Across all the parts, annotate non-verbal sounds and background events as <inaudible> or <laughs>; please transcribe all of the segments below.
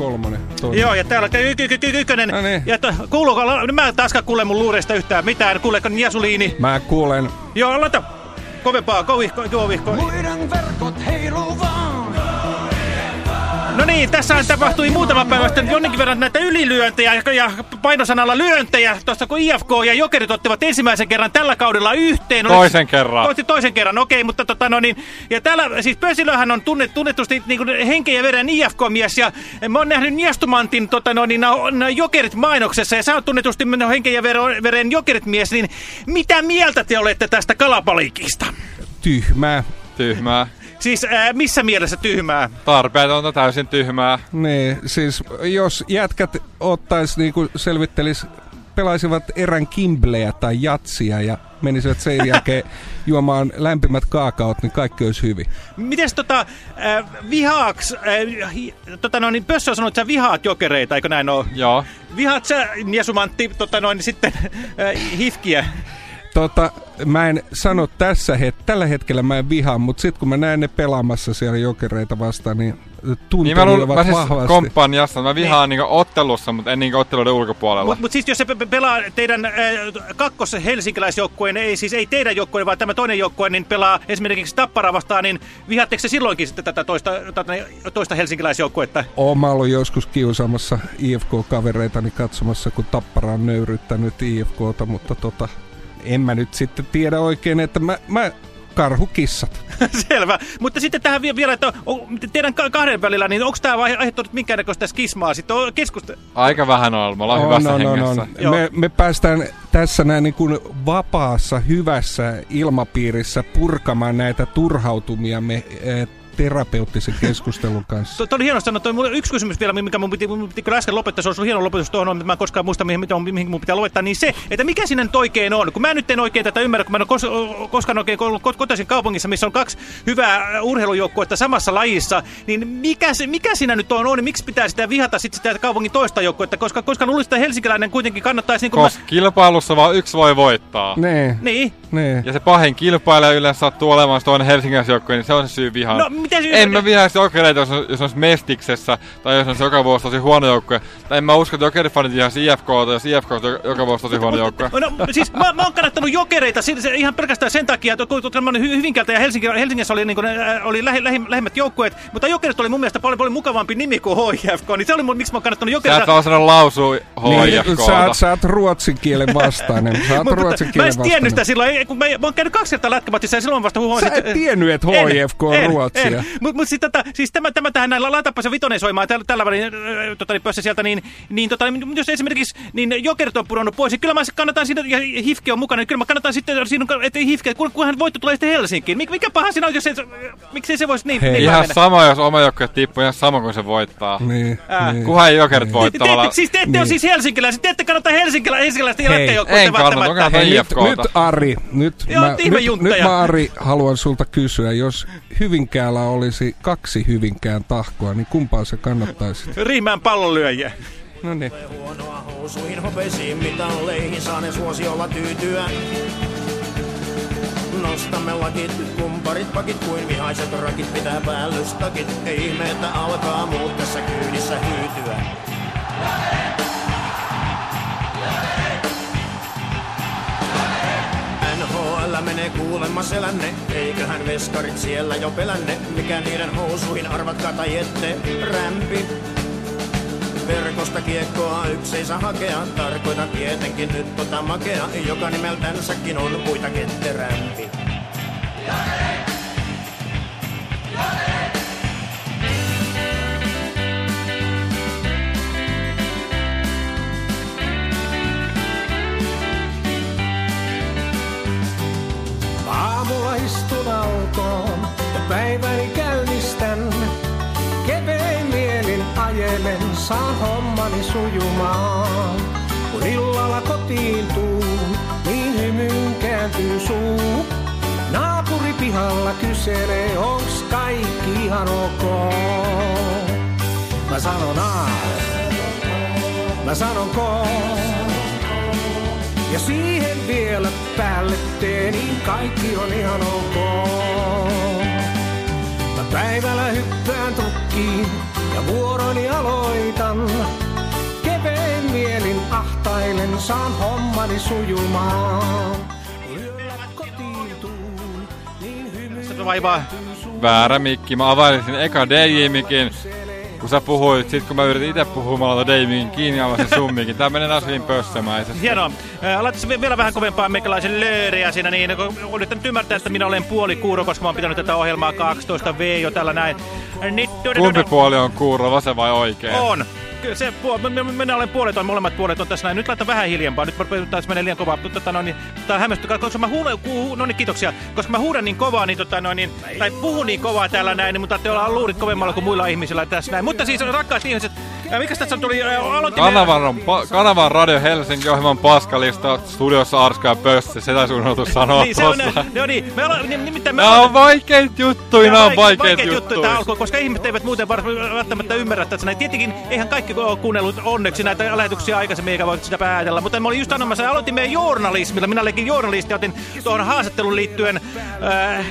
kolmonen. Joo, ja täällä ykkönen. No niin. Ja kuuluuko, mä en taaskaan kuule mun luureista yhtään mitään. Kuuleeko Niasuliini? Mä kuulen. Joo, laita kovempaa, kovihko, kovihko. Muiden niin, tässä tapahtui muutama päivä sitten jonnekin verran näitä ylilyöntejä ja, painosanalla lyöntejä, tuossa kun IFK ja Jokerit ottivat ensimmäisen kerran tällä kaudella yhteen. Toisen kerran. Toisen, toisen kerran, okei, okay, mutta tota no niin, ja täällä, siis Pösilöhän on tunnet, tunnetusti niin kuin henken ja veren IFK-mies, ja mä oon nähnyt Niestumantin tota no niin, Jokerit mainoksessa, ja sä oot tunnetusti henken ja veren Jokerit-mies, niin mitä mieltä te olette tästä kalapalikista? Tyhmää. Tyhmää. Siis ää, missä mielessä tyhmää? Tarpeetonta täysin tyhmää. Niin, siis jos jätkät ottais niinku selvittelis, pelaisivat erän kimbleä tai jatsia ja menisivät sen jälkeen <laughs> juomaan lämpimät kaakaot, niin kaikki olisi hyvin. Mites tota, äh, vihaaks, äh, tota noin, niin Pössö on sanonut, että sä vihaat jokereita, eikö näin ole? Joo. Vihaat sä, Niesumantti, tota noin, sitten äh, hifkiä? Tota, mä en sano tässä het tällä hetkellä mä en vihaa, mutta sitten kun mä näen ne pelaamassa siellä jokereita vastaan, niin tunteni niin mä, mä siis vahvasti. komppaan Jasta, mä vihaan niin. Niin ottelussa, mutta en niin otteluiden ulkopuolella. Mutta mut siis jos se pe pelaa teidän äh, kakkos helsinkiläisjoukkueen, ei siis ei teidän joukkueen, vaan tämä toinen joukkue, niin pelaa esimerkiksi Tappara vastaan, niin vihaatteko se silloinkin sitten tätä toista, tätä toista helsinkiläisjoukkuetta? Oon mä ollut joskus kiusaamassa IFK-kavereitani katsomassa, kun Tappara on nöyryttänyt IFKta, mutta tota, en mä nyt sitten tiedä oikein, että mä, mä karhukissat. <laughs> Selvä. Mutta sitten tähän vielä, että teidän kahden välillä, niin onko tämä aiheuttanut minkäännäköistä skismaa sitten keskusta? Aika vähän on, me ollaan on, hyvässä on, hengessä. On, on. Me, me päästään tässä näin niin kuin vapaassa, hyvässä ilmapiirissä purkamaan näitä turhautumia me terapeuttisen keskustelun kanssa. Tuo oli hieno sanoa. Toi, yksi kysymys vielä, mikä mun piti, mun piti kyllä äsken lopettaa, se olisi hieno lopetus tuohon, mutta mä en koskaan muista, mihin, mihin mun pitää lopettaa, niin se, että mikä sinne nyt oikein on. Kun mä nyt en oikein tätä ymmärrä, kun mä en ole kos, koskaan oikein ollut kotoisin kaupungissa, missä on kaksi hyvää urheilujoukkuetta samassa lajissa, niin mikä, se, mikä siinä nyt on, on niin miksi pitää sitä vihata sit sitä kaupungin toista joukkuetta, koska, koska luulisin, että helsinkiläinen kuitenkin kannattaisi... Niin koska mä... kilpailussa vaan yksi voi voittaa. Nee. Niin. Nee. Ja se pahin kilpailija yleensä sattuu olemaan toinen helsinkiläisjoukkue, niin se on se syy vihaan. No, miten syy... En mä vihaisi jokereita, jos, jos olisi Mestiksessä, tai jos olisi joka vuosi tosi huono joukkue. Tai en mä usko, että jokerifanit vihaisi IFKta, jos IFK on joka vuosi tosi huono joukkue. No, siis mä, mä oon kannattanut jokereita se, ihan pelkästään sen takia, että kun mä Hyvinkäältä ja Helsinki, Helsingissä oli, niin kuin, äh, oli lähi, lähi, lähimmät joukkueet, mutta jokerit oli mun mielestä paljon, paljon mukavampi nimi kuin HIFK, niin se oli mun, miksi mä oon kannattanut jokereita. Sä et vaan lausua HIFK. Niin, sä, oot, sä oot ruotsin kielen vastainen. Sä oot ruotsin kielen Mä en tiennyt sitä silloin, kun mä, mä oon käynyt kaksi kertaa lätkämatsissa ja silloin vasta huomasin. Sä et tiennyt, että HIFK on ruotsia. Mutta mut, siis, tota, siis tämä, tämä tähän näin, laitapa se vitonen soimaan tällä, tällä välin äh, tota, niin pössä sieltä, niin, niin, tota, niin jos esimerkiksi niin jokerit on pudonnut pois, niin kyllä mä kannatan siitä, ja Hifke on mukana, niin kyllä mä kannatan sitten, siinä, että Hifke, kun, kunhan voitto tulee sitten Helsinkiin. Mik, mikä paha siinä on, jos se, miksei se voisi niin, Hei, niin Ihan sama, jos oma joukkue tippuu, ihan sama kuin se voittaa. Niin, Ää. niin. Kunhan ei jokerit Te, voittaa. te, olla- te, siis te ette Niin. ole siis helsinkiläiset, te ette kannata helsinkilä, helsinkiläistä Hei, en kannata, Hei, nyt, nyt Ari, nyt, Joo, mä, nyt, nyt mä Ari haluan sulta kysyä, jos Hyvinkäällä olisi kaksi Hyvinkään tahkoa, niin kumpaa se kannattaisi? Riimään pallonlyöjiä. No niin. Huonoa housuihin hopeisiin mitalleihin saanen suosiolla tyytyä. Nostamme lakit, kumparit pakit kuin vihaiset rakit pitää päällystakit. Ei ihme, että alkaa muut tässä kyydissä hyytyä. NHL menee kuulemma selänne, eiköhän veskarit siellä jo pelänne. Mikä niiden housuihin arvatkaa tai ette, rämpi. Verkosta kiekkoa yksi ei saa hakea, tarkoitan tietenkin nyt tota makea, joka nimeltänsäkin on muita ketterämpi. Aamulla istun autoon ja päiväni käynnistän. Kevein mielin ajelen, saan hommani sujumaan. Kun illalla kotiin tuun, niin hymyyn kääntyy suu. Naapuri pihalla kyselee, onks kaikki ihan ok. Mä sanon A, mä sanon K. Ja siihen vielä päälle teen, niin kaikki on ihan ok. Mä päivällä hyppään trukkiin, ja vuoroni aloitan. Kevein mielin ahtailen, saan hommani sujumaan. Niin Vaivaa. Väärä mikki. Mä availisin eka DJ-mikin. Kun sä puhuit, sit kun mä yritin itse puhua, mä laitan DJ-mikin kiinni ja avasin sun mikin. Tää menee taas hyvin pössämäisesti. Hienoa. Laittaisi vi- vielä vähän kovempaa meikäläisen lööriä siinä, niin kun olen nyt ymmärtää, että minä olen puoli kuuro, koska mä oon pitänyt tätä ohjelmaa 12V jo tällä näin. Nyt, Kumpi puoli on kuuro, vasen vai oikein? On. Kyllä se minä, minä olen puolet on, molemmat puolet on tässä näin. Nyt laitan vähän hiljempaa. Nyt taas menee liian kovaa. Tota, no, niin, tää on hämmästyttävää, koska mä huudan, ku, no niin, kiitoksia. Koska mä huudan niin kovaa, niin, tota, no, niin, tai puhun niin kovaa täällä näin, niin mutta te olla luurit kovemmalla kuin muilla ihmisillä tässä näin. Mutta siis rakkaat ihmiset, ää, mikäs tässä tuli, aloitimme... Kanavan, on, pa, Kanavan Radio Helsinki ohjelman paskalista, studiossa Arska ja Pössi, se taisi unohtu sanoa Niin, se on, no niin, me ollaan, niin, nimittäin me ollaan- on vaikeita juttuja, nää on vaikeita juttuja juttuja. tämä alkoi, koska ihmiset eivät muuten var- välttämättä ymmärrä tätä. näin. Tietenkin eihän kaikki kuunnellut onneksi näitä lähetyksiä aikaisemmin, eikä voi sitä päätellä. Mutta mä olin just anomassa, aloitin meidän journalismilla. Minä olinkin journalisti, otin tuohon haastatteluun liittyen... Äh,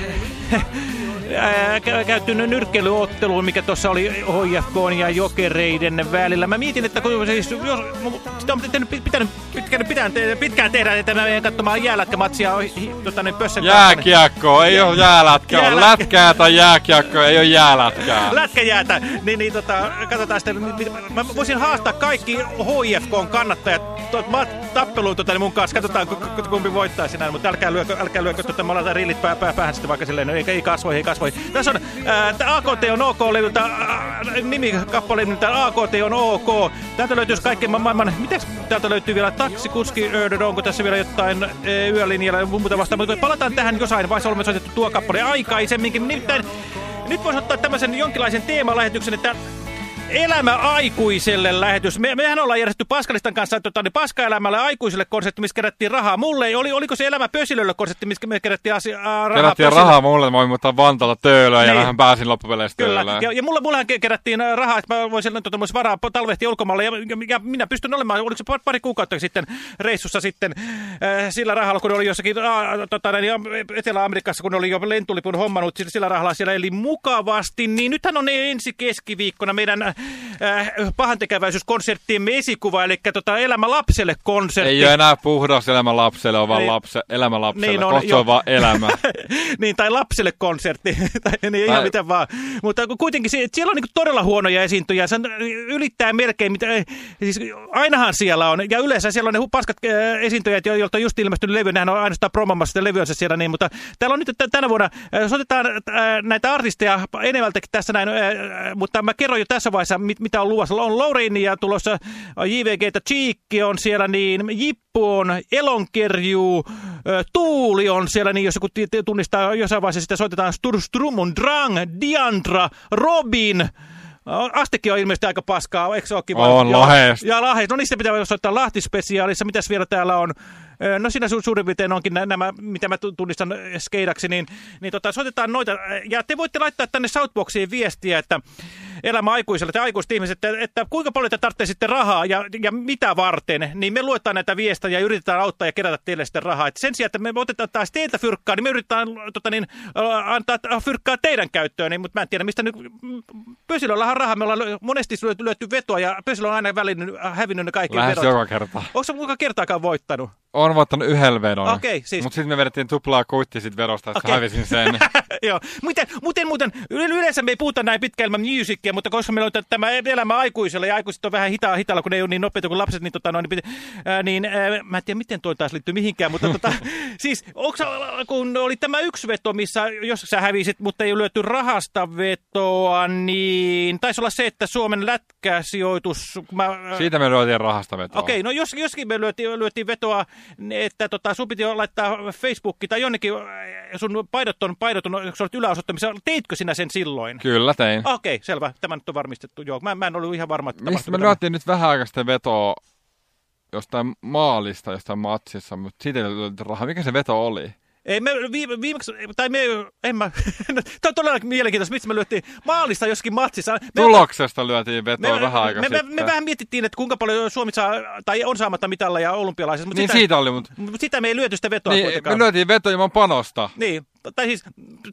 <laughs> ää, kä- käyty nyrkkeilyotteluun, mikä tuossa oli HFK ja Jokereiden välillä. Mä mietin, että kun siis, jos, sitä on pitänyt, pitänyt, pitkään, pitkään, pitkään tehdä, että mä menen katsomaan jäälätkämatsia tota, niin pössön Jääkiekko, ei oo jäälätkää, on Jäälätkä. lätkää tai jääkiekko, ei oo jäälätkää. <laughs> lätkäjäätä, niin, niin tota, katsotaan mit- mä voisin haastaa kaikki HIFKn kannattajat tappeluun tota, niin mun kanssa, katsotaan ku- ku- kumpi voittaa sinä, mutta älkää lyökö, älkää lyökö tota, mä laitan rillit pää, pää, päähän sitten vaikka silleen, no, ei, ei kasvoi, ei kasvoi. Tässä on tää AKT on OK-levyltä, ää, nimi kappale nimeltä AKT on OK. Täältä löytyisi kaikkien ma- maailman, mitäs täältä löytyy vielä taksikuski, öö, onko tässä vielä jotain ee, yölinjalla ja muuta vastaan, mutta palataan tähän jossain vaiheessa, olemme soitettu tuo kappale aikaisemminkin, nimittäin nyt voisi ottaa tämmöisen jonkinlaisen teemalähetyksen, että Elämä aikuiselle lähetys. Me, mehän ollaan järjestetty Paskalistan kanssa tota, niin Paskaelämälle aikuiselle konsertti, missä kerättiin rahaa. Mulle ei, oli, oliko se Elämä Pösilölle konsertti, missä me kerättiin asia, äh, rahaa Kerättiin Pösilölle? rahaa mulle, mä voin muuttaa Vantaalla töölöön ja Niin. vähän pääsin loppupeleissä Kyllä, töölöön. ja, ja mulla, mullahan ke- kerättiin rahaa, että mä voisin tota, vois varaa talvehtia ulkomaille, ja, ja, ja minä pystyn olemaan, oliko se par- pari kuukautta sitten reissussa sitten äh, sillä rahalla, kun oli jossakin äh, tota, niin, Etelä-Amerikassa, kun oli jo lentulipun hommannut, sillä, sillä rahalla siellä eli mukavasti, niin nythän on ensi keskiviikkona meidän äh, pahantekeväisyyskonserttiemme esikuva, eli tota, Elämä lapselle konsertti. Ei ole enää puhdas elämä lapselle, on vaan Niin. lapse, elämä lapselle, Niin niin on, kohta on vaan elämä. <laughs> niin, tai lapselle konsertti, <laughs> tai niin ihan Tai- miten vaan. Mutta kuitenkin siellä on niin todella huonoja esiintyjä, se ylittää melkein, mitä, siis ainahan siellä on, ja yleensä siellä on ne paskat äh, esiintyjät, jo- joilta on just ilmestynyt levy, nehän on ainoastaan promomassa sitä levyönsä siellä, niin, mutta täällä on nyt tänä vuonna, jos otetaan äh, näitä artisteja enemmältäkin tässä näin, äh, mutta mä kerron jo tässä vaiheessa, mit, mitä on luvassa. On Lourinia tulossa, JVGtä, Cheekki on siellä, niin Jippu on, Elonkerju, äh, Tuuli on siellä, niin jos joku tunnistaa jossain vaiheessa, sitä soitetaan Stur Strumun, Drang, Diandra, Robin, Astekin on ilmeisesti aika paskaa, eikö se ole kiva? On. Lahdesta. Ja Lahdesta. No niistä pitää soittaa Lahti-spesiaalissa. Mitäs vielä täällä on? No siinä su suurin piirtein onkin nä- nämä, mitä mä tu- tunnistan skeidaksi, niin, niin tota, soitetaan noita. Ja te voitte laittaa tänne Southboxiin viestiä, että elämä aikuiselle, te aikuiset ihmiset, että, että kuinka paljon te tarvitsette rahaa ja, ja mitä varten, niin me luetaan näitä viestejä ja yritetään auttaa ja kerätä teille sitten rahaa. Et sen sijaan, että me otetaan taas teiltä fyrkkaa, niin me yritetään tota niin, ö, antaa fyrkkaa teidän käyttöön, niin, mutta mä en tiedä, mistä nyt... Pösilöllähän rahaa, me ollaan monesti lyöty, lyöty vetoa ja Pösilö on aina välin, hävinnyt ne kaikki Lähes vedot. joka kerta. Onko se kuinka kertaakaan voittanut? On voittanut yhden vedon. Okei, siis- Mutta sitten me vedettiin tuplaa kuitti sit vedosta, että Okei. hävisin sen. <laughs> Joo, muuten, muuten, muuten yle- yleensä me ei puhuta näin pitkä ilman musicia, mutta koska meillä on tä- tämä elämä aikuiselle ja aikuiset on vähän hitaa, hitaalla, kun ne ei ole niin nopeita kuin lapset, niin, tota, no, niin, ää, niin ää, mä en tiedä, miten tuo taas liittyy mihinkään, mutta tota, <laughs> <laughs> siis, onks, kun oli tämä yksi veto, missä jos sä hävisit, mutta ei lyöty rahasta vetoa, niin taisi olla se, että Suomen lätkäsijoitus, kun mä, ää, Siitä me lyötiin rahasta vetoa. Okei, no jos, joskin me lyötiin, lyötiin vetoa, että tota, sun piti laittaa Facebookki tai jonnekin, sun paidot on, paidot on, kun sä olet yläosoittamissa, teitkö sinä sen silloin? Kyllä tein. Okei, selvä. Tämä nyt on varmistettu. Joo, mä, mä en ollut ihan varma, että Mistä me lyötiin nyt vähän aikaa sitten vetoa jostain maalista, jostain matsissa, mutta siitä ei lyöty rahaa. Mikä se veto oli? Ei, me viime, viimeksi, tai me, en mä, <laughs> tämä on todella mielenkiintoista, mistä me lyötiin maalista joskin matsissa. Me, Tuloksesta lyötiin vetoa me, vähän aikaa me, me, sitten. me, vähän mietittiin, että kuinka paljon Suomi saa, tai on saamatta mitalla ja olympialaisissa, mutta niin sitä, siitä oli, mutta sitä me ei lyöty sitä vetoa niin, kuitenkaan. me lyötiin veto ilman panosta. Niin, tai siis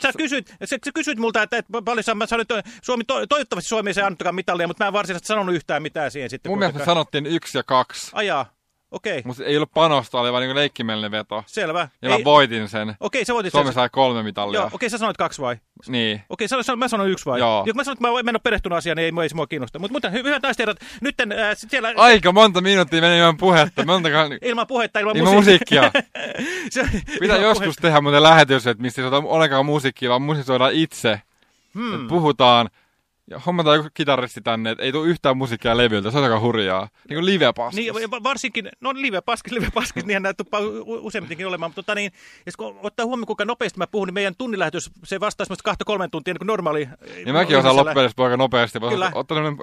sä kysyit, sä, sä kysyit multa, että, että paljon mä sanoin, että Suomi, to, toivottavasti Suomi ei annettukaan mitalia, mutta mä en varsinaisesti sanonut yhtään mitään siihen sitten. Mun mielestä sanottiin yksi ja kaksi. Ajaa, okei, Mutta ei ollut panosta, oli vaan niinku leikkimielinen veto. selvä. Ja mä Ei- voitin sen. Okei, sä voitit Suomi sen. sai kolme mitalia. Joo, okei, sä sanoit kaksi vai? Niin. Okei, sä, sä, mä sanoin yksi vai? Joo. Ja kun mä sanoin, että mä, mä en ole perehtynyt asiaan, niin ei, ei se mua kiinnosta. Mutta, mutta hy- hyvät naiset herrat, nyt äh, siellä Aika monta minuuttia meni ilman puhetta. Montakaan... <laughs> ilman puhetta, ilman, Ilman musiikkia. musiikkia. <laughs> Se- Pitää ilman joskus tehdä muuten lähetys, että mistä ei ollenkaan musiikkia, vaan musisoidaan itse. Hmm. Puhutaan. Ja hommataan joku kitaristi tänne, että ei tule yhtään musiikkia levyltä, se on aika hurjaa. Niin kuin live Niin, va- varsinkin, no live paskis, live paskis, niinhän nämä tuppaa useamminkin olemaan, mutta tota niin, sit kun ottaa huomioon, kuinka nopeasti mä puhun, niin meidän tunnilähetys, se vastaa semmoista kahta kolmen tuntia, niin kuin normaali. Ja mäkin osaan loppujen aika nopeasti, Kyllä. vaan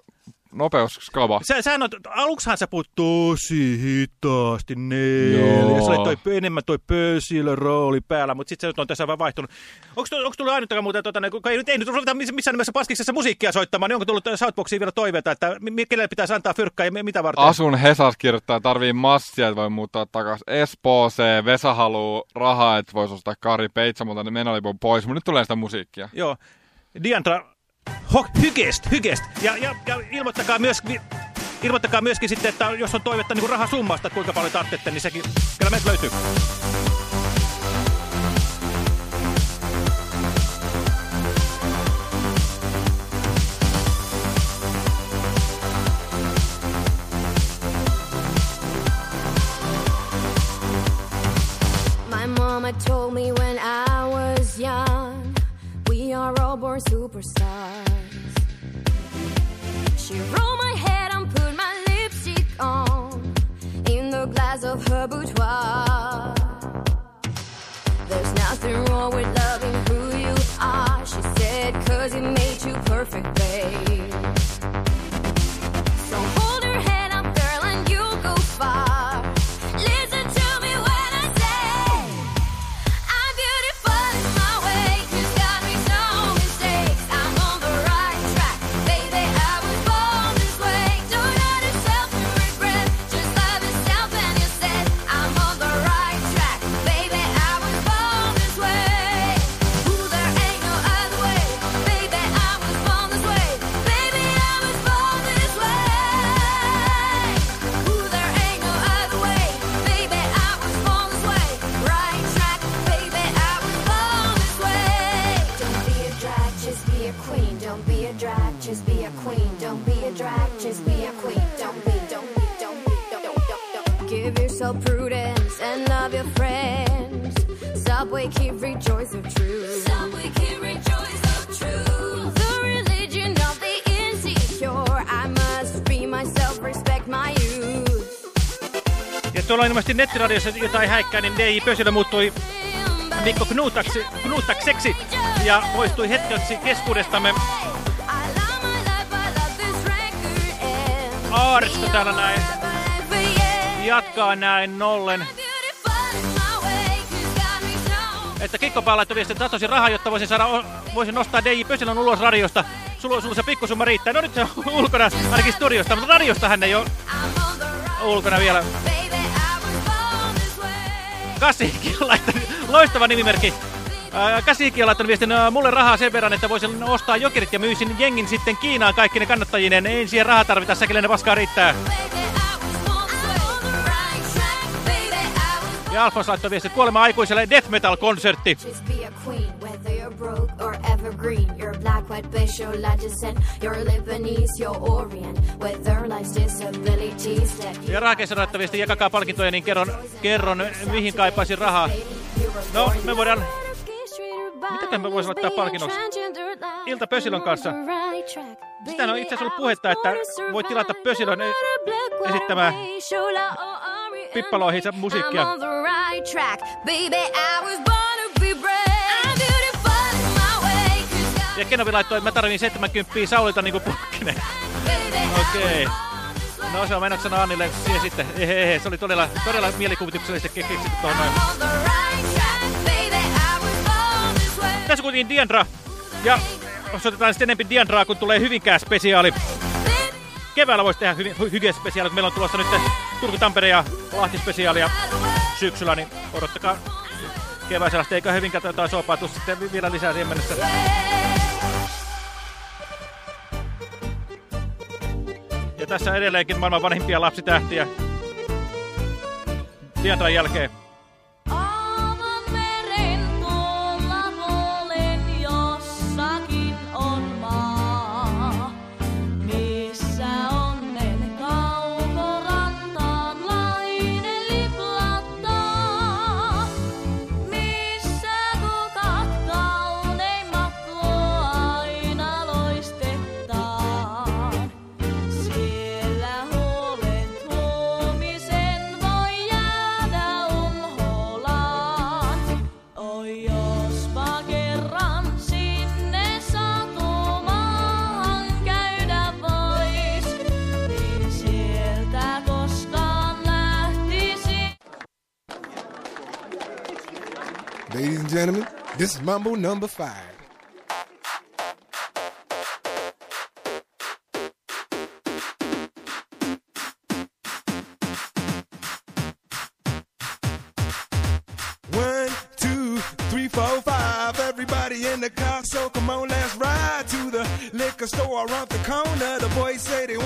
nopeusskaba. Sä, sä on, aluksihan sä puhut tosi hitaasti, neljä, sulla oli toi, enemmän toi pösillä rooli päällä, mutta sitten se on tässä vähän vaihtunut. Onko tullut ainuttakaan muuten, tota, kun ei, nyt- ei nyt ruveta miss- missään nimessä paskiksessa musiikkia soittamaan, niin onko tullut Southboxiin vielä toiveita, että kenelle pitäisi antaa fyrkkaa ja mi- mitä varten? Asun Hesas kirjoittaa, tarvii massia, että voi muuttaa takas Espooseen. Vesa haluu rahaa, että voisi ostaa Kari Peitsa, mutta ne menolipun pois. Mutta nyt tulee sitä musiikkia. Joo. Diandra, hygest, hygest. Ja, ja, ja ilmoittakaa, myös, ilmoittakaa myöskin sitten, että jos on toivetta niin rahasummasta, kuinka paljon tarvitsette, niin sekin kyllä meiltä löytyy. My mama told me when I all born superstars. She rolled my head and put my lipstick on in the glass of her boudoir. There's nothing wrong with loving who you are, she said, cause it made you perfect, babe. Ilmeisesti nettiradiossa jotain häikkää, niin DJ Pösilö muuttui Mikko Knutaksi, Knutakseksi ja poistui hetkeksi keskuudestamme. Aaristo täällä näin jatkaa näin nollen. Että Kikkopää laittoi viestin, että tahtoisin rahaa, jotta voisin, saada, voisin nostaa DJ Pösilön ulos radiosta. Sulla, sulla se pikkusumma riittää. No nyt se on ulkona, ainakin studiosta, mutta radiosta hän ei ole ulkona vielä. Kasiikki on <laughs> laittanut, loistava nimimerkki. Ää, Kasiikki on laittanut viestin, ää, mulle rahaa sen verran, että voisin ostaa jokerit ja myisin jengin sitten Kiinaan kaikki ne kannattajineen. Ei siihen rahaa tarvita, säkille ne paskaa riittää. Ja Alfons laittoi viestin, kuolema aikuiselle death metal-konsertti. Ja Rahakeissa laittoi viestin, jakakaa palkintoja, niin kerron, kerron mihin kaipaisin rahaa. No, me voidaan... Mitäkään me vois laittaa palkinnoksi? Ilta Pösilön kanssa. Sitähän on itse asiassa ollut puhetta, että voit tilata Pösilön e- esittämää pippaloihinsa musiikkia. I'm on the right track, baby. I was born to be brave. I'm beautiful in my way. 'cause God Ja Kenovi laittoi, että mä tarvin 70 Saulilta niinku I Okei. way. No se on mennä sanoa Annille siihen sitten. Ehe, ehe, se oli todella, todella mielikuvituksellisesti ke- keksitty tuohon noin. Tässä kuitenkin Diandra. Ja osoitetaan sitten enemmän Diandraa, kun tulee Hyvinkään spesiaali. Keväällä voisi tehdä hy, hyviä spesiaalit. Meillä on tulossa nyt Turku, Tampere ja Lahti spesiaalia syksyllä, niin odottakaa keväisellä. Eikö hyvin katsotaan sopaa, tuu sitten vi- vielä lisää siihen mennessä. Ja tässä edelleenkin maailman vanhimpia lapsitähtiä. Diandran jälkeen. Ladies and gentlemen, this is Mambo number five. One, two, three, four, five. Everybody in the car, so come on, let's ride to the liquor store around the corner.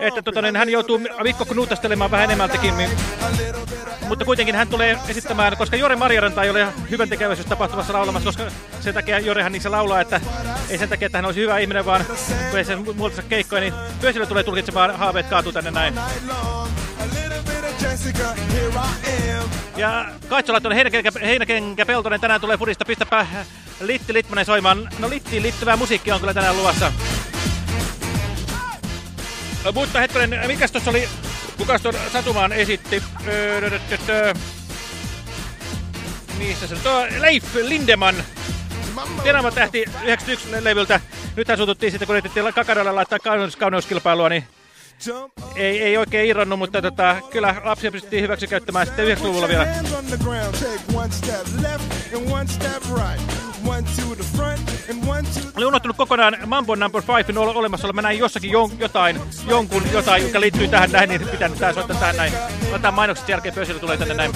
että tota, niin hän joutuu Mikko nuutastelemaan vähän enemmältäkin. Niin, mutta kuitenkin hän tulee esittämään, koska Jore Marjaranta ei ole hyvän tapahtumassa laulamassa, koska sen takia Jorehan niissä laulaa, että ei sen takia, että hän olisi hyvä ihminen, vaan kun ei sen muotoisa keikkoja, niin Pösylä tulee tulkitsemaan haaveet kaatuu tänne näin. Ja Kaitsola tuonne Heinäkenkä, Heinäkenkä Peltonen tänään tulee pudista. Pistäpä Litti Litmanen soimaan. No Littiin liittyvää musiikkia on kyllä tänään luvassa. Mutta hetkinen, mikäs tuossa oli, kukas tuon Satumaan esitti? Missä se? Tuo Leif Lindeman. Tienaavan tähti 91 levyltä. Nythän suututtiin sitten, kun yritettiin Kakarolle laittaa kauneus, kauneuskilpailua, niin. Ei, ei oikein irronnut, mutta tota, kyllä lapsia pystyttiin hyväksi käyttämään sitten 90-luvulla vielä. On Olin unohtanut kokonaan Mambo Number 5 ol olemassa. Mä näin jossakin jon jotain, jonkun jotain, joka liittyy tähän näin, niin pitää nyt tää soittaa tähän näin. Otetaan mainokset jälkeen, Pösillä tulee tänne näin.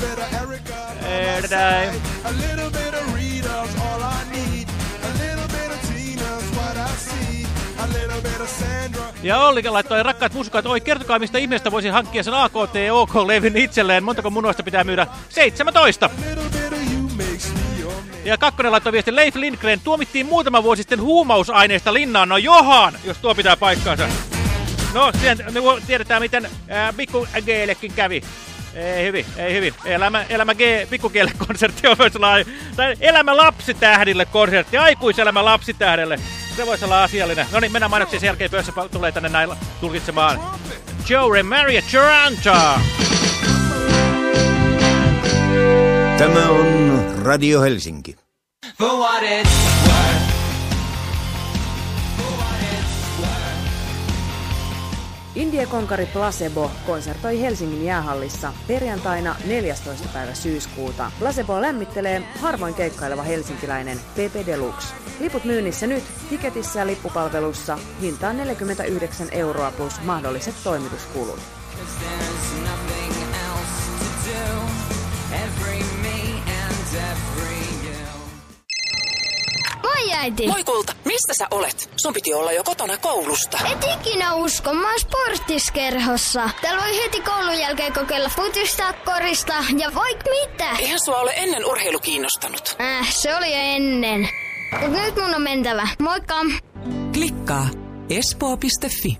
bit Ja Olli laittoi rakkaat musikaat, oi kertokaa mistä ihmeestä voisi hankkia sen AKT OK-levyn itselleen. Montako munoista pitää myydä? 17! Little bit of you makes me your man. Ja kakkonen laittoi viesti, Leif Lindgren tuomittiin muutama vuosi sitten huumausaineista linnaan. No johan, jos tuo pitää paikkaansa. No, me tiedetään, miten ää, Pikku G-llekin kävi. Ei hyvin, ei hyvin. Elämä, elämä G, Pikku konsertti on myös sellainen, tai Elämä lapsitähdille konsertti, aikuiselämä lapsitähdelle. Se voisi olla asiallinen. No niin, mennään mainoksiin sen jälkeen, Pössä tulee tänne näin tulkitsemaan. Joe Maria Toronto. Tämä on Radio Helsinki. Indie-konkari Placebo konsertoi Helsingin jäähallissa perjantaina 14. päivä syyskuuta. Placebo lämmittelee harvoin keikkaileva helsinkiläinen Pepe Deluxe. Liput myynnissä nyt, tiketissä ja lippupalvelussa, hintaan 49 euroa plus mahdolliset toimituskulut. Moi äiti! Moi kulta, mistä sä olet? Sun piti olla jo kotona koulusta. Et ikinä usko, mä oon sporttiskerhossa. Täällä voi heti koulun jälkeen kokeilla futista, korista ja voik mitä. Eihän sua ole ennen urheilu kiinnostanut. Äh, se oli jo ennen. Mut nyt mun on mentävä. Moikka! Klikkaa espoo.fi.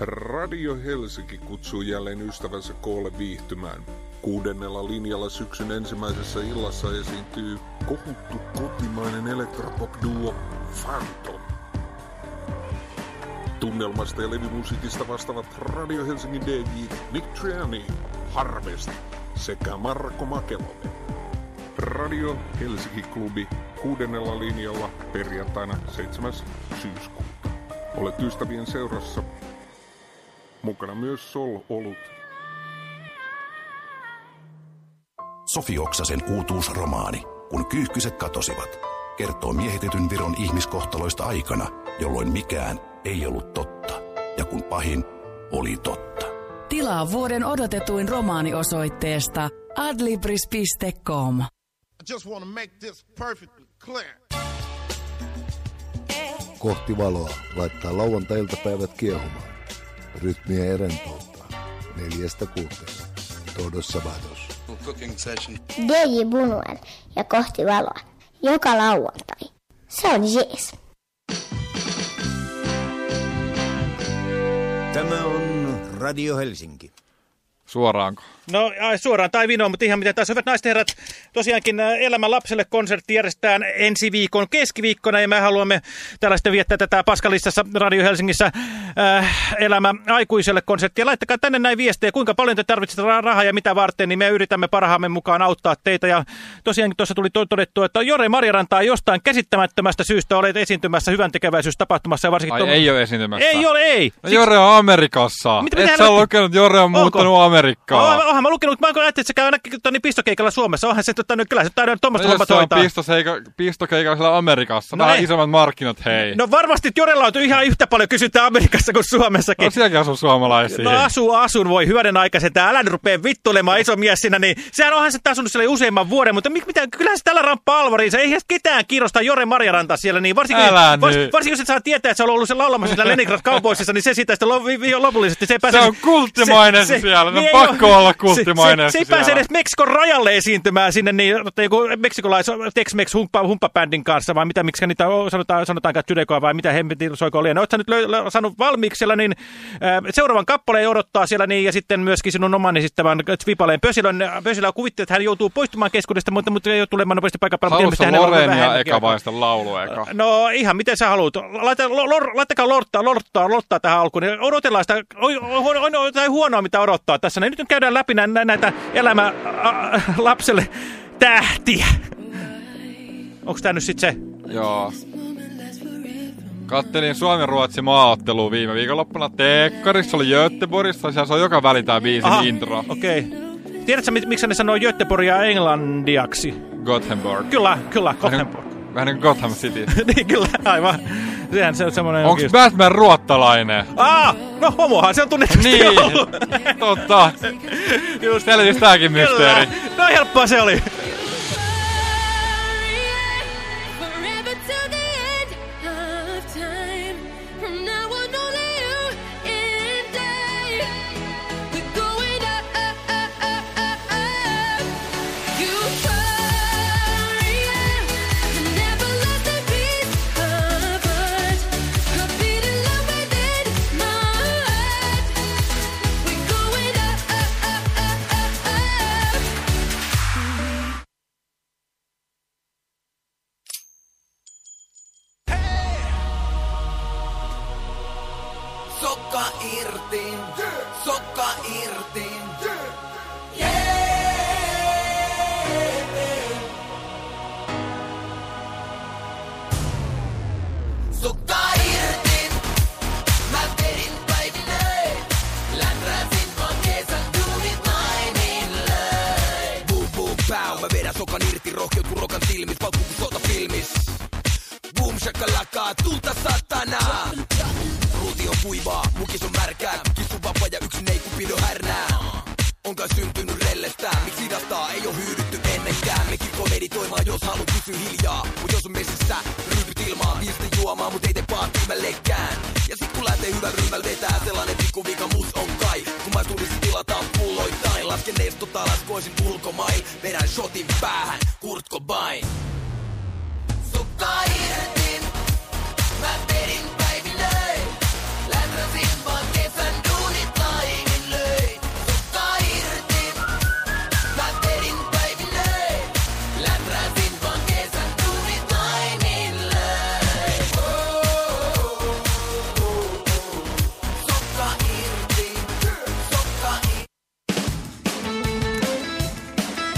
Radio Helsinki kutsuu jälleen ystävänsä koolle viihtymään. Kuudennella linjalla syksyn ensimmäisessä illassa esiintyy kohuttu kotimainen elektropop-duo Phantom. Tunnelmasta ja levymusiikista vastaavat Radio Helsingin DJ Nick Triani, Harvest sekä Marko Makelonen. Radio Helsinki-klubi kuudennella linjalla perjantaina 7. syyskuuta. Olet ystävien seurassa. Mukana myös Sol-olut. Sofi Oksasen uutuusromaani, kun kyyhkyset katosivat, kertoo miehitetyn Viron ihmiskohtaloista aikana, jolloin mikään ei ollut totta, ja kun pahin oli totta. Tilaa vuoden odotetuin romaani osoitteesta adlibris.com. I just want to make this perfectly clear. Kohti valoa laittaa lauantai-iltapäivät kiehumaan. Rytmiä ja rentouttaa. Neljästä kuuteen. Todos Sabados. Cooking session. DJ Bunuel ja kohti valoa. Joka lauantai. Se on jees. Tämä on Radio Helsinki. Suoraanko? No ai, suoraan tai vinoon, mutta ihan miten taas. Hyvät naiset herrat, tosiaankin ä, Elämän lapselle konsertti järjestetään ensi viikon keskiviikkona ja me haluamme tällaista viettää tätä Paskalistassa Radio Helsingissä äh, Elämä aikuiselle konserttia. Laittakaa tänne näin viestejä, kuinka paljon te tarvitsette ra- rahaa ja mitä varten, niin me yritämme parhaamme mukaan auttaa teitä. Ja tosiaankin tuossa tuli to- todettu, että Jore Marjarantaa jostain käsittämättömästä syystä olet esiintymässä hyvän tekeväisyystapahtumassa. Ai tuon- ei ole esiintymässä. Ei ole, ei. No Jore on Amerikassa. Mitä- mitä Et sä lukenut, Jore on muuttanut Amerikkaan. Onhan mä lukenut, mä ajattelin, että se käy ainakin pistokeikalla Suomessa. Onhan se tota, nyt kyllä se taidaan tuommoista No, hommat jos se on hoitaa. pistokeikalla siellä Amerikassa. No Vähän ei. isommat markkinat, hei. No varmasti Jorella on ihan yhtä paljon kysyntää Amerikassa kuin Suomessakin. No sielläkin asuu suomalaisia. No asuu, asun, voi hyvänen aikaisen, älä nyt rupea vittulemaan iso mies siinä, niin sehän onhan se asunut siellä useamman vuoden, mutta mit, mitä, kyllähän se tällä ramppaa alvariinsa, ei edes ketään kiinnosta Jore Marjaranta siellä, niin varsinkin, Älä vars, varsinkin jos et saa tietää, että se on ollut se laulamassa siellä Leningrad Cowboysissa, niin se siitä sitten lo, lopullisesti, se ei pääse... Se on kulttimainen se siellä, no ei pakko ole- olla kulttimainen se, se, se, ei pääse siellä. edes Meksikon rajalle esiintymään sinne, niin joku meksikolais Tex-Mex humppa, humppabändin kanssa, vai mitä, miksi niitä sanotaan, sanotaankaan tydekoa, vai mitä hemmetin soiko liian. Oletko nyt saanut valmiiksi siellä, niin äh, seuraavan kappaleen odottaa siellä, niin, ja sitten myöskin sinun oman esittävän Tvipaleen Pösilön. Pösilä kuvitti, että hän joutuu poistumaan keskuudesta, mutta, mutta ei ole tulemaan nopeasti paikan päälle. Haluatko vähän eka vai sitten laulu eka? No ihan miten sä haluat. Laita, lor, laittakaa lorttaa, lorttaa, lorttaa tähän alkuun. niin Odotellaan sitä, on, on, on, on jotain huonoa mitä odottaa tässä. Niin nyt käydään läpi nä, näitä elämä lapselle tähtiä. Onko tämä nyt sitten se? Joo. Kattelin Suomen-Ruotsi maaottelua viime viikonloppuna Teekkarissa, oli Göteborgissa, siellä se on joka väli tää biisin Aha, intro. Okei. Okay. Tiedätkö, mi- miksi ne sanoo Göteborgia englandiaksi? Gothenburg. Kyllä, kyllä, Gothenburg. Vähän niin kuin Gotham City. <laughs> niin kyllä, aivan. Sehän se on semmoinen... Onks Batman ruottalainen? Aa, no homohan se on tunnetusti Niin, ollut. totta. Just. Selvis tääkin mysteeri. Kyllä. No helppoa se oli.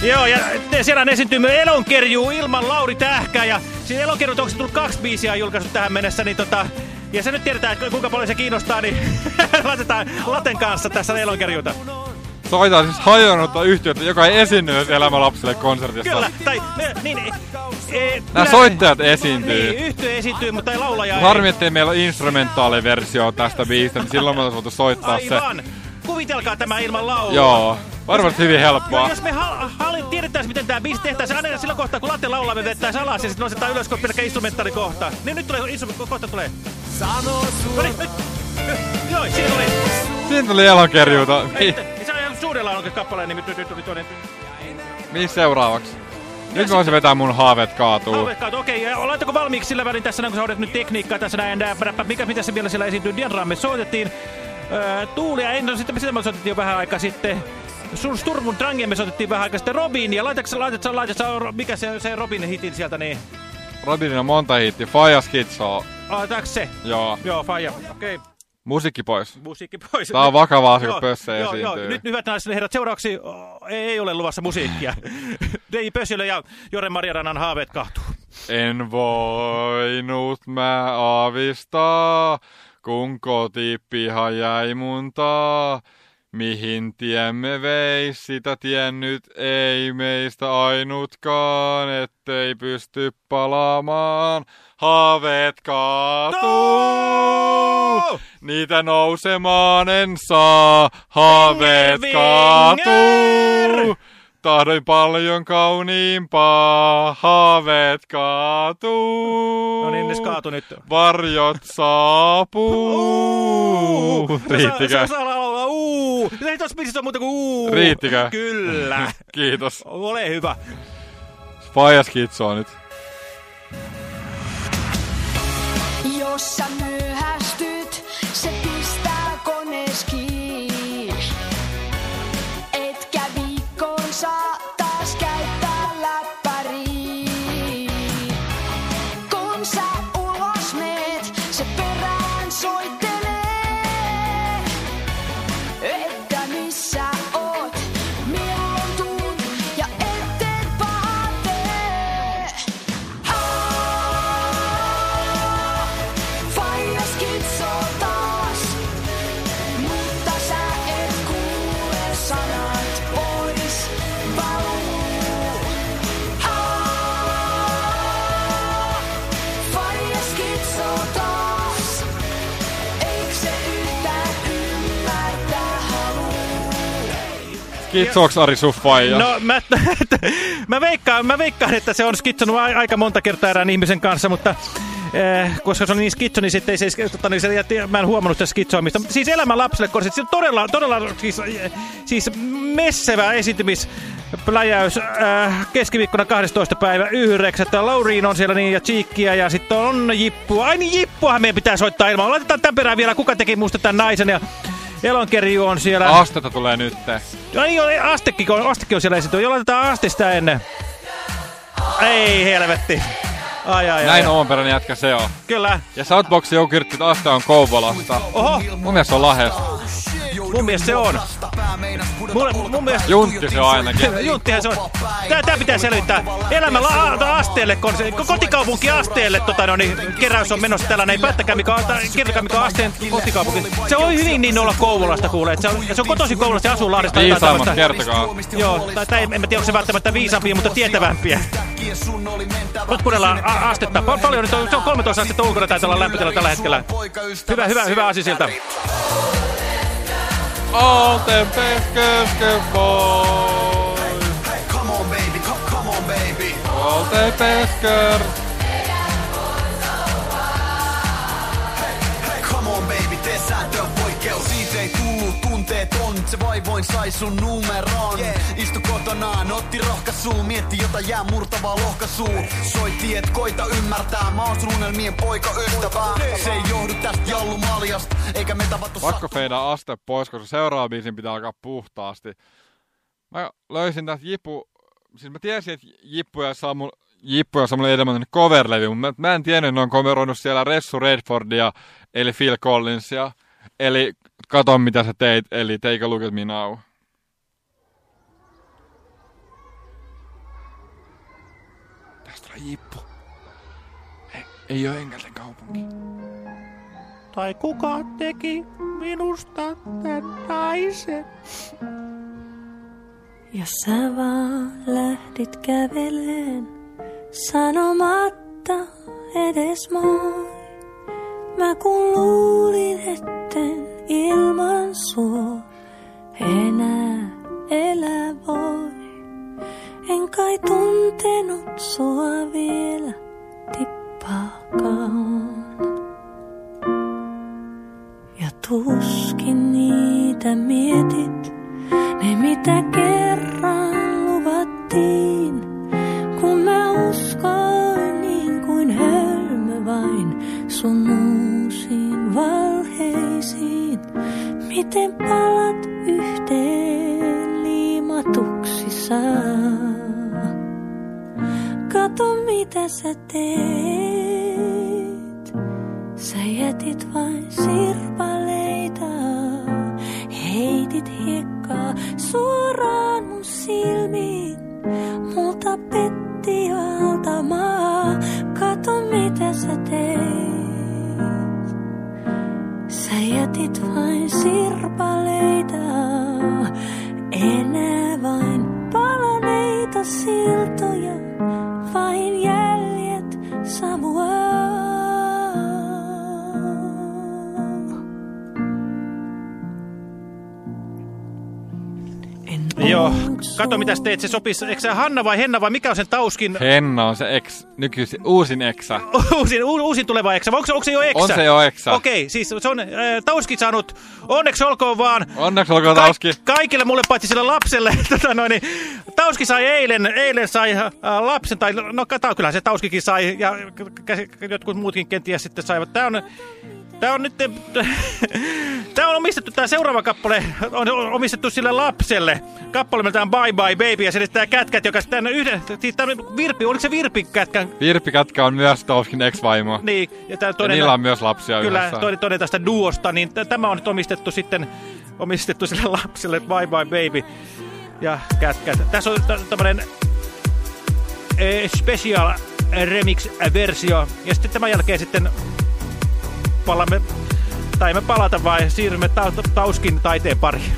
Joo, ja siellä esiintyy myös Elonkerjuu ilman Lauri Tähkä. Ja siis Elonkerjut, onko se tullut kaksi biisiä julkaissut tähän mennessä, niin tota, Ja se nyt tiedetään, että kuinka paljon se kiinnostaa, niin <laughs> laitetaan Laten kanssa tässä elonkerjuuta. Soitaan siis hajonnutta yhtiötä, joka ei esiinny Elämä lapsille konsertissa. Kyllä, tai niin, e, e, Nämä soittajat esiintyy. Niin, yhtiö esiintyy, mutta ei laulaja. Harmi, ettei meillä ole instrumentaaliversio tästä biisistä, niin silloin me oltaisiin voitu soittaa se. Kuvitelkaa tämä ilman laulua. Joo, varmasti hyvin helppoa. jos me hal- hal- tiedettäisiin, miten tämä biisi tehtäisiin, aina sillä kohtaa, kun latte laulaa, me vettäisiin alas ja sitten nostetaan ylös, kun pelkkä instrumentaali kohta. Niin nyt tulee instrument, kohta tulee. Sano No niin, nyt. <laughs> Joo, siinä tuli. Siinä tuli elonkerjuuta. Mi- Se on ihan suurella on kappaleen, niin nyt, tuli toinen. Mihin seuraavaksi? Nyt mä voisin vetää mun haaveet kaatuu. Haaveikkaat, okei. Ja Oletteko valmiiksi sillä välin tässä, kun sä olet nyt tekniikkaa tässä näin? nää, räppä, Mikä, mitä se vielä siellä esiintyy? Dian me soitettiin. Öö, Tuulia, en, no, sitten sitä me soitettiin jo vähän aikaa sitten. Sun Sturmun Drangien me soitettiin vähän aikaa sitten Robin. Ja laitatko laitatko, laitatko, mikä se, se Robin hitin sieltä niin? Robinilla on monta hittiä. Faja Skitsoo. Laitetaanko se? Joo. Joo, faija. Okei. Okay. Musiikki pois. Musiikki pois. Tää on vakava asia, Joo, kun pössä joo, joo. esiintyy. Nyt hyvät naiset herrat, seuraavaksi oh, ei ole luvassa musiikkia. <laughs> Dei Pössilö ja Jore Marjaranan haaveet kahtuu. En voinut mä aavistaa, kun kotipiha jäi mun taa. Mihin tiemme veis, sitä tiennyt ei meistä ainutkaan, ettei pysty palaamaan. Haaveet kaatuu, niitä nousemaan en saa. Haaveet kaatuu, tahdoin paljon kauniimpaa. Haaveet kaatuu. No niin, ne kaatu nyt. Varjot saapuu. Riittikö? Se osaa laulaa uu. Ei biisissä ole muuta kuin uu. Riittikö? Kyllä. <laughs> Kiitos. Ole hyvä. Faija skitsoo nyt. Jos Skitsooks Ari sun faija? No <laughs> mä, mä, veikkaan, mä veikkaan, että se on skitsonut aika monta kertaa erään ihmisen kanssa, mutta eh, koska se on niin skitso, niin sitten ei se, tota, niin se jätti- mä en huomannut sitä skitsoamista. Mutta siis Elämä lapselle konsertti, se on todella, todella siis, eh, siis messevä esiintymispläjäys äh, keskiviikkona 12. päivä 9. Lauriin on siellä niin ja Cheekkiä ja sitten on Jippua. Ai niin Jippuahan meidän pitää soittaa ilman. Laitetaan tämän perään vielä, kuka teki musta tämän naisen ja Elonkerju on siellä. Astetta tulee nyt. No niin, on- Astekin on, siellä esiintynyt. Jo laitetaan Aste sitä ennen. Ei helvetti. Ai ai Näin ai. omanperäinen jätkä se on. Kyllä. Ja Southboxin että Asta on Kouvolasta. Oho. Mun mielestä se on Lahdesta. Mun mielestä se on. Mun, mun mielestä... Juntti se on ainakin. Junttihan se on. Tää, tää pitää selvittää. Elämä asteelle, kun se, kotikaupunki asteelle tota, no, niin, keräys on menossa tällainen. Päättäkää mikä, on- kertokaa mikä on asteen kotikaupunki. Se voi hyvin niin olla Kouvolasta kuulee. Se on, se on kotoisin Kouvolasta ja asuu Lahdesta. tämmöistä. kertokaa. Joo, tai, tai en mä tiedä, onko se välttämättä viisaampia, mutta tietävämpiä. Nyt kuunnellaan astetta. Pal- paljon nyt on, se on 13 astetta ulkona taitaa olla lämpötila tällä hetkellä. Hyvä, hyvä, hyvä asia siltä. All the them Peskeskö boys. Come on baby, come, come on baby. All them Pesker. Tunteeton, se vaivoin sai sun numeron. Yeah. Istu kotonaan, otti rohkaisuu, mietti jota jää murtavaa lohkaisuu. Soitti et koita ymmärtää, mä oon sun unelmien poika ystävää. Se ei johdu tästä jallumaljasta, eikä me tavattu Pakko feidaa aste pois, koska seuraava biisin pitää alkaa puhtaasti. Mä löysin tästä Jippu... Siis mä tiesin, että Jippu ja Samu, Jippu ja Samuel Edelman on coverlevy, mutta mä, mä en tiennyt, että ne on coveroinut siellä Ressu Redfordia, eli Phil Collinsia. Eli kato mitä sä teit, eli Take a Look at Me Now. Tästä tulee Jippu. Ei, ei ole Engelten kaupunki. Tai kuka teki minusta tän naisen? Ja sä vaan lähdit käveleen, sanomatta edes moi. Mä kun luulin, etten ilman sua enää elää voi. En kai tuntenut sua vielä tippaakaan. Ja tuskin niitä mietit, ne mitä kerran luvattiin. Kun mä uskoin niin kuin hölmö vain sun uusiin Miten palat yhteen liimatuksi saa? Kato mitä sä teet. Sä jätit vain sirpaleita. Heitit hiekkaa suoraan mun silmiin. Multa petti valtamaa. Kato mitä sä teet. Jätit vain sirpaleita. Enää vain palaneita siltoja. Vain jäljet Samuaa. Joo, kato mitä teet, se sopisi. Eikö se Hanna vai Henna vai mikä on sen Tauskin Henna on se ex, nykyisin, uusin eksä. <laughs> uusin, u, uusin tuleva eksä? vai Onko, onko se jo eksä? On se jo eksä. Okei, siis se on äh, Tauski saanut, onneksi olkoon vaan. Onneksi olkoon Tauski. Kaikille mulle paitsi sille lapselle. <laughs> tota noin, niin, Tauski sai eilen, eilen sai äh, lapsen, tai no kata, kyllähän se Tauskikin sai, ja jotkut muutkin kenties sitten saivat. Tää on, tää on nyt, tää on omistettu, tää seuraava kappale on omistettu sille lapselle. Kappale nimeltään Bye Bye Baby, ja se tää kätkät, joka sitten yhden, siis on Virpi, oliko se Virpi kätkän? Virpi Kätkä on myös Tauskin ex-vaimo. Niin, ja, tää Ja toinen, niillä on myös lapsia Kyllä, yhdessä. toinen, toinen tästä duosta, niin tämä on nyt omistettu sitten omistettu sille lapselle Bye Bye Baby ja kätkät. Tässä on tä- tämmönen eh, special remix-versio ja sitten tämän jälkeen sitten palamme, tai me palata vai siirrymme ta- Tauskin taiteen pariin.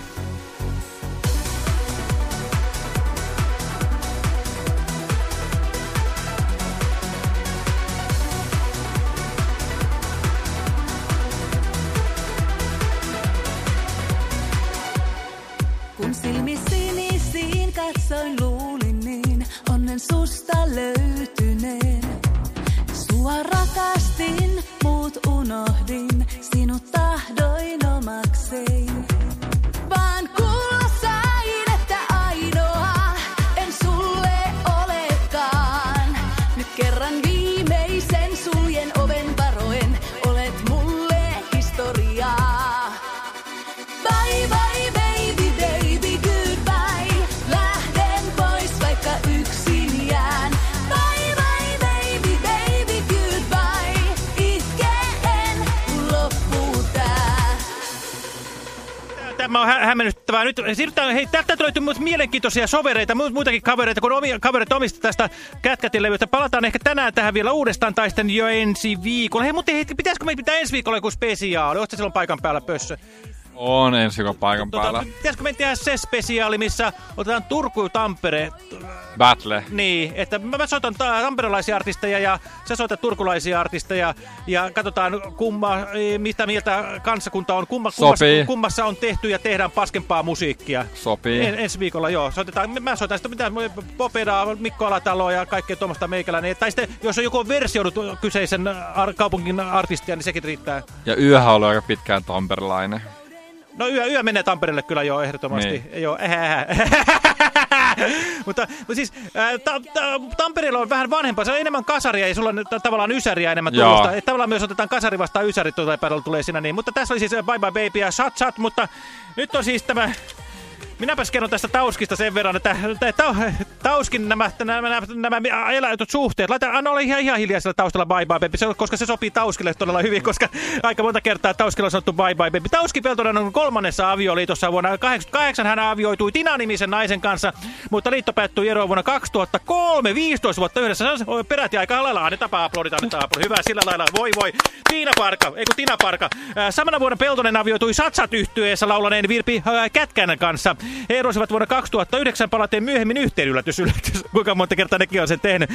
Unohdin, sinut tahdoin Tämä on hä hämmennyttävää. Nyt siirrytään, hei, täältä löytyy myös mielenkiintoisia sovereita, mu muitakin kavereita, kun omia kavereita omista tästä Kätkätin-levystä. Palataan ehkä tänään tähän vielä uudestaan, tai sitten jo ensi viikolla. Hei, mutta hei, pitäisikö meidän pitää ensi viikolla joku spesiaali? Oletko silloin paikan päällä pössö? On ensi viikon paikan päällä. Tota, pitäisikö meidän tehdä se spesiaali, missä otetaan Turku ja Tampere Battle. Niin, että mä, soitan ta- tamperelaisia artisteja ja sä soitat turkulaisia artisteja ja katsotaan kumma, eh, mitä mieltä kansakunta on, kumma, kummassa, Sopii. kummassa on tehty ja tehdään paskempaa musiikkia. Sopii. En, ensi viikolla, joo. Soitetaan, mä soitan sitä mitä Popedaa, Mikko Alataloa ja kaikkea tuommoista meikäläinen. Tai sitten, jos on joku versioinut kyseisen ar kaupungin artistia, niin sekin riittää. Ja yöhän on ollut aika pitkään tamperelainen. No yö, yö menee Tampereelle kyllä jo ehdottomasti. Niin. Joo, ähä. <laughs> mutta, mutta siis ää, ta, ta, Tampereella on vähän vanhempaa, se on enemmän kasaria ja sulla on ta- tavallaan ysäriä enemmän. Turusta. Että tavallaan myös otetaan kasari vastaan ysäri tuota tulee siinä niin. Mutta tässä oli siis Bye Bye Baby ja Shut Shut, mutta nyt on siis tämä Minäpäs kerron tästä Tauskista sen verran, että että ta, Tauskin nämä, nämä, nämä, nämä eläytyt suhteet, laita, anna olla ihan, ihan hiljaa siellä taustalla bye bye baby, se, koska se sopii Tauskille todella hyvin, koska aika monta kertaa Tauskilla on sanottu bye bye baby. Tauski Peltonen on kolmannessa avioliitossa vuonna 88 hän avioitui Tina-nimisen naisen kanssa, mutta liitto päättyi eroon vuonna 2003, 15 vuotta yhdessä. Se on peräti aika lailla, annetapa aplodit, annetaan aplodit. Hyvä, sillä lailla, voi voi. Tiina Parka, ei kun Tina Parka. Samana vuonna Peltonen avioitui Satsat yhtyeessä laulaneen Virpi äh, Kätkän kanssa. He erosivat vuonna 2009 palateen myöhemmin yhteen yllätys, yllätys. Kuinka monta kertaa nekin on sen tehnyt.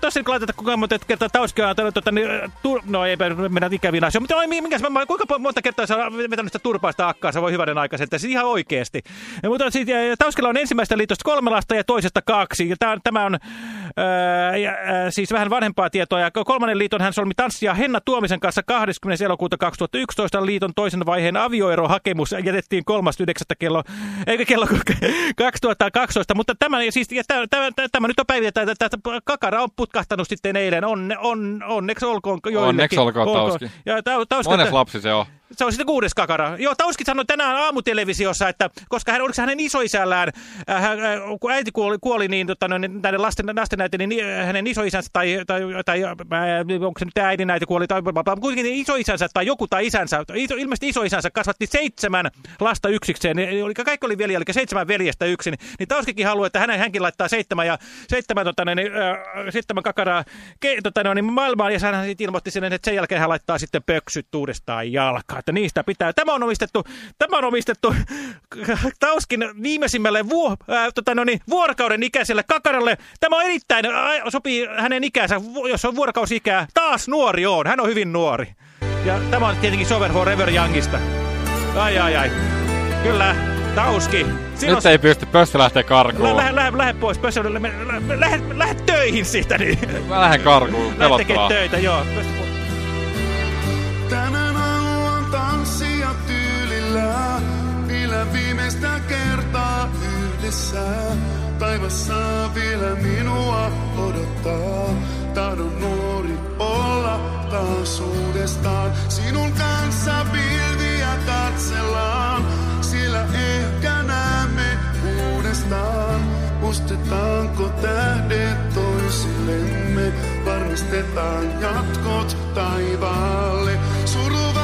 Tuossa nyt laitetaan, kuinka monta kertaa Tauski on ajatellut, että niin, tur... no ei mennä ikäviin asioihin. Mutta oi, minkäs, mä, kuinka monta kertaa sä oot vetänyt sitä turpaista akkaa, se voi hyvänen aikaisen, että siis ihan oikeesti. Ja, mutta ja, Tauskilla on ensimmäistä liitosta kolme lasta ja toisesta kaksi. Ja tämä, tämä on ää, ja, ää, siis vähän vanhempaa tietoa. Ja kolmannen liiton hän solmi tanssia Henna Tuomisen kanssa 20. elokuuta 2011. Liiton toisen vaiheen avioerohakemus jätettiin 3.9. kello, <laughs> eikä kello 2012. Mutta tämä, siis, ja tämä, tämä, tämä nyt on päivitetään, että kakara on putkahtanut sitten eilen. On, on, onneksi olkoon joillekin. Onneksi olkoon Tauski. Ja, ta, tauski, Mones lapsi se on? Se on sitten kuudes kakara. Joo, Tauski sanoi tänään aamutelevisiossa, että koska hän, oliko hänen isoisällään, äh, hän, äh, kun äiti kuoli, kuoli niin tota, no, niin näiden lasten, lasten äiti, niin äh, hänen isoisänsä tai, tai, tai äh, onko se nyt äidin äiti kuoli, tai kuitenkin isoisänsä tai joku tai isänsä, iso, ilmeisesti isoisänsä kasvatti seitsemän lasta yksikseen, niin, oli, kaikki oli veli, eli seitsemän veljestä yksin, niin Tauskikin haluaa, että hänen, hänkin laittaa seitsemän ja seitsemän, tota, niin, äh, seitsemän kakaraa ke, tota, no, niin maailmaan, ja hän sitten ilmoitti sinne, että sen jälkeen hän laittaa sitten pöksyt uudestaan jalkaan että niistä pitää. Tämä on omistettu, tämä on omistettu <laughs> Tauskin viimeisimmälle vuo, ää, tota, no niin, vuorokauden ikäiselle kakaralle. Tämä on erittäin, ää, sopii hänen ikänsä, jos on vuorokausikää. Taas nuori on, hän on hyvin nuori. Ja tämä on tietenkin Sover Forever Youngista. Ai ai ai. Kyllä, Tauski. Nyt ei pysty, pössä lähtee karkuun. Lähde, lähde, lähde pois, pössä, lähde, lähde, lähde töihin siitä. Niin. Mä lähden karkuun, Lähde pelottavaa. tekemään töitä, joo. Pois. Tänään tanssia tyylillä, vielä viimeistä kertaa yhdessä. Taivas saa vielä minua odottaa, tahdon nuori olla taas uudestaan. Sinun kanssa pilviä katsellaan, sillä ehkä näemme uudestaan. Mustetaanko tähdet toisillemme, varmistetaan jatkot taivaalle. Suru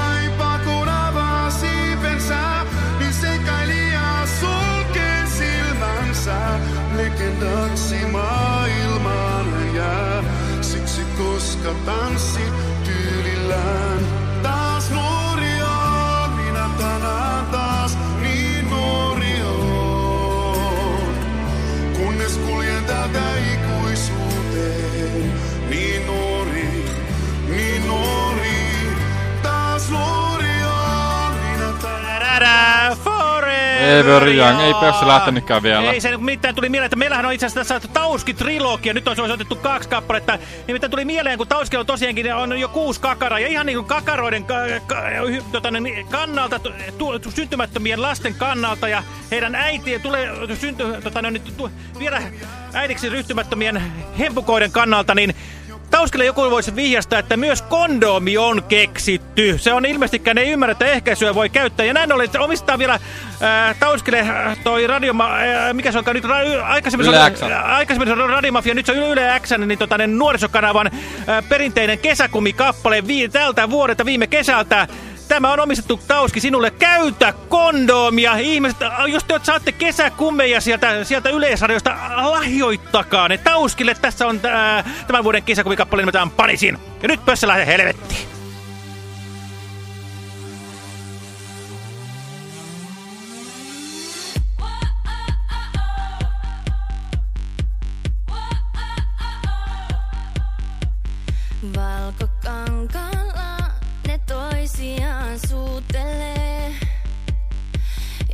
koska Young, ei pössä lähtenytkään vielä. Ei se mitään tuli mieleen, että meillähän on itse asiassa tässä Tauski-trilogia, nyt on se osoitettu kaksi kappaletta. Nimittäin tuli mieleen, kun Tauski on tosiaankin on jo kuusi kakaraa, ja ihan niin kuin kakaroiden ka ka hy- tota, niin, kannalta, syntymättömien lasten kannalta, ja heidän äitien tulee synty, tota, niin, tu vielä äidiksi ryhtymättömien hempukoiden kannalta, niin Tauskille joku voisi vihjasta, että myös kondoomi on keksitty. Se on ilmeisestikään ei ymmärrä, että ehkäisyä voi käyttää. Ja näin ollen, että omistaa vielä ää, Tauskille ää, toi radioma... Ää, mikä se onkaan nyt? Ra aikaisemmin, Yle se X. ää, aikaisemmin se oli Radiomafia, nyt se on Yle X, niin tota, ne nuorisokanavan ää, perinteinen kesäkumikappale vi tältä vuodelta viime kesältä. Tämä on omistettu Tauski sinulle. Käytä kondoomia. Ihmiset, jos te saatte kesäkummeja sieltä, sieltä Yleisradiosta, lahjoittakaa ne Tauskille. Tässä on ää, tämän vuoden kesäkumikappale nimeltään Parisin. Ja nyt pössä lähde helvettiin. Toisiaan suutelee.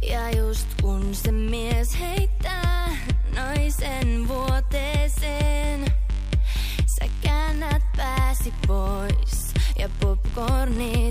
Ja just kun se mies heittää naisen vuoteeseen, sä käännät pääsi pois ja popcornit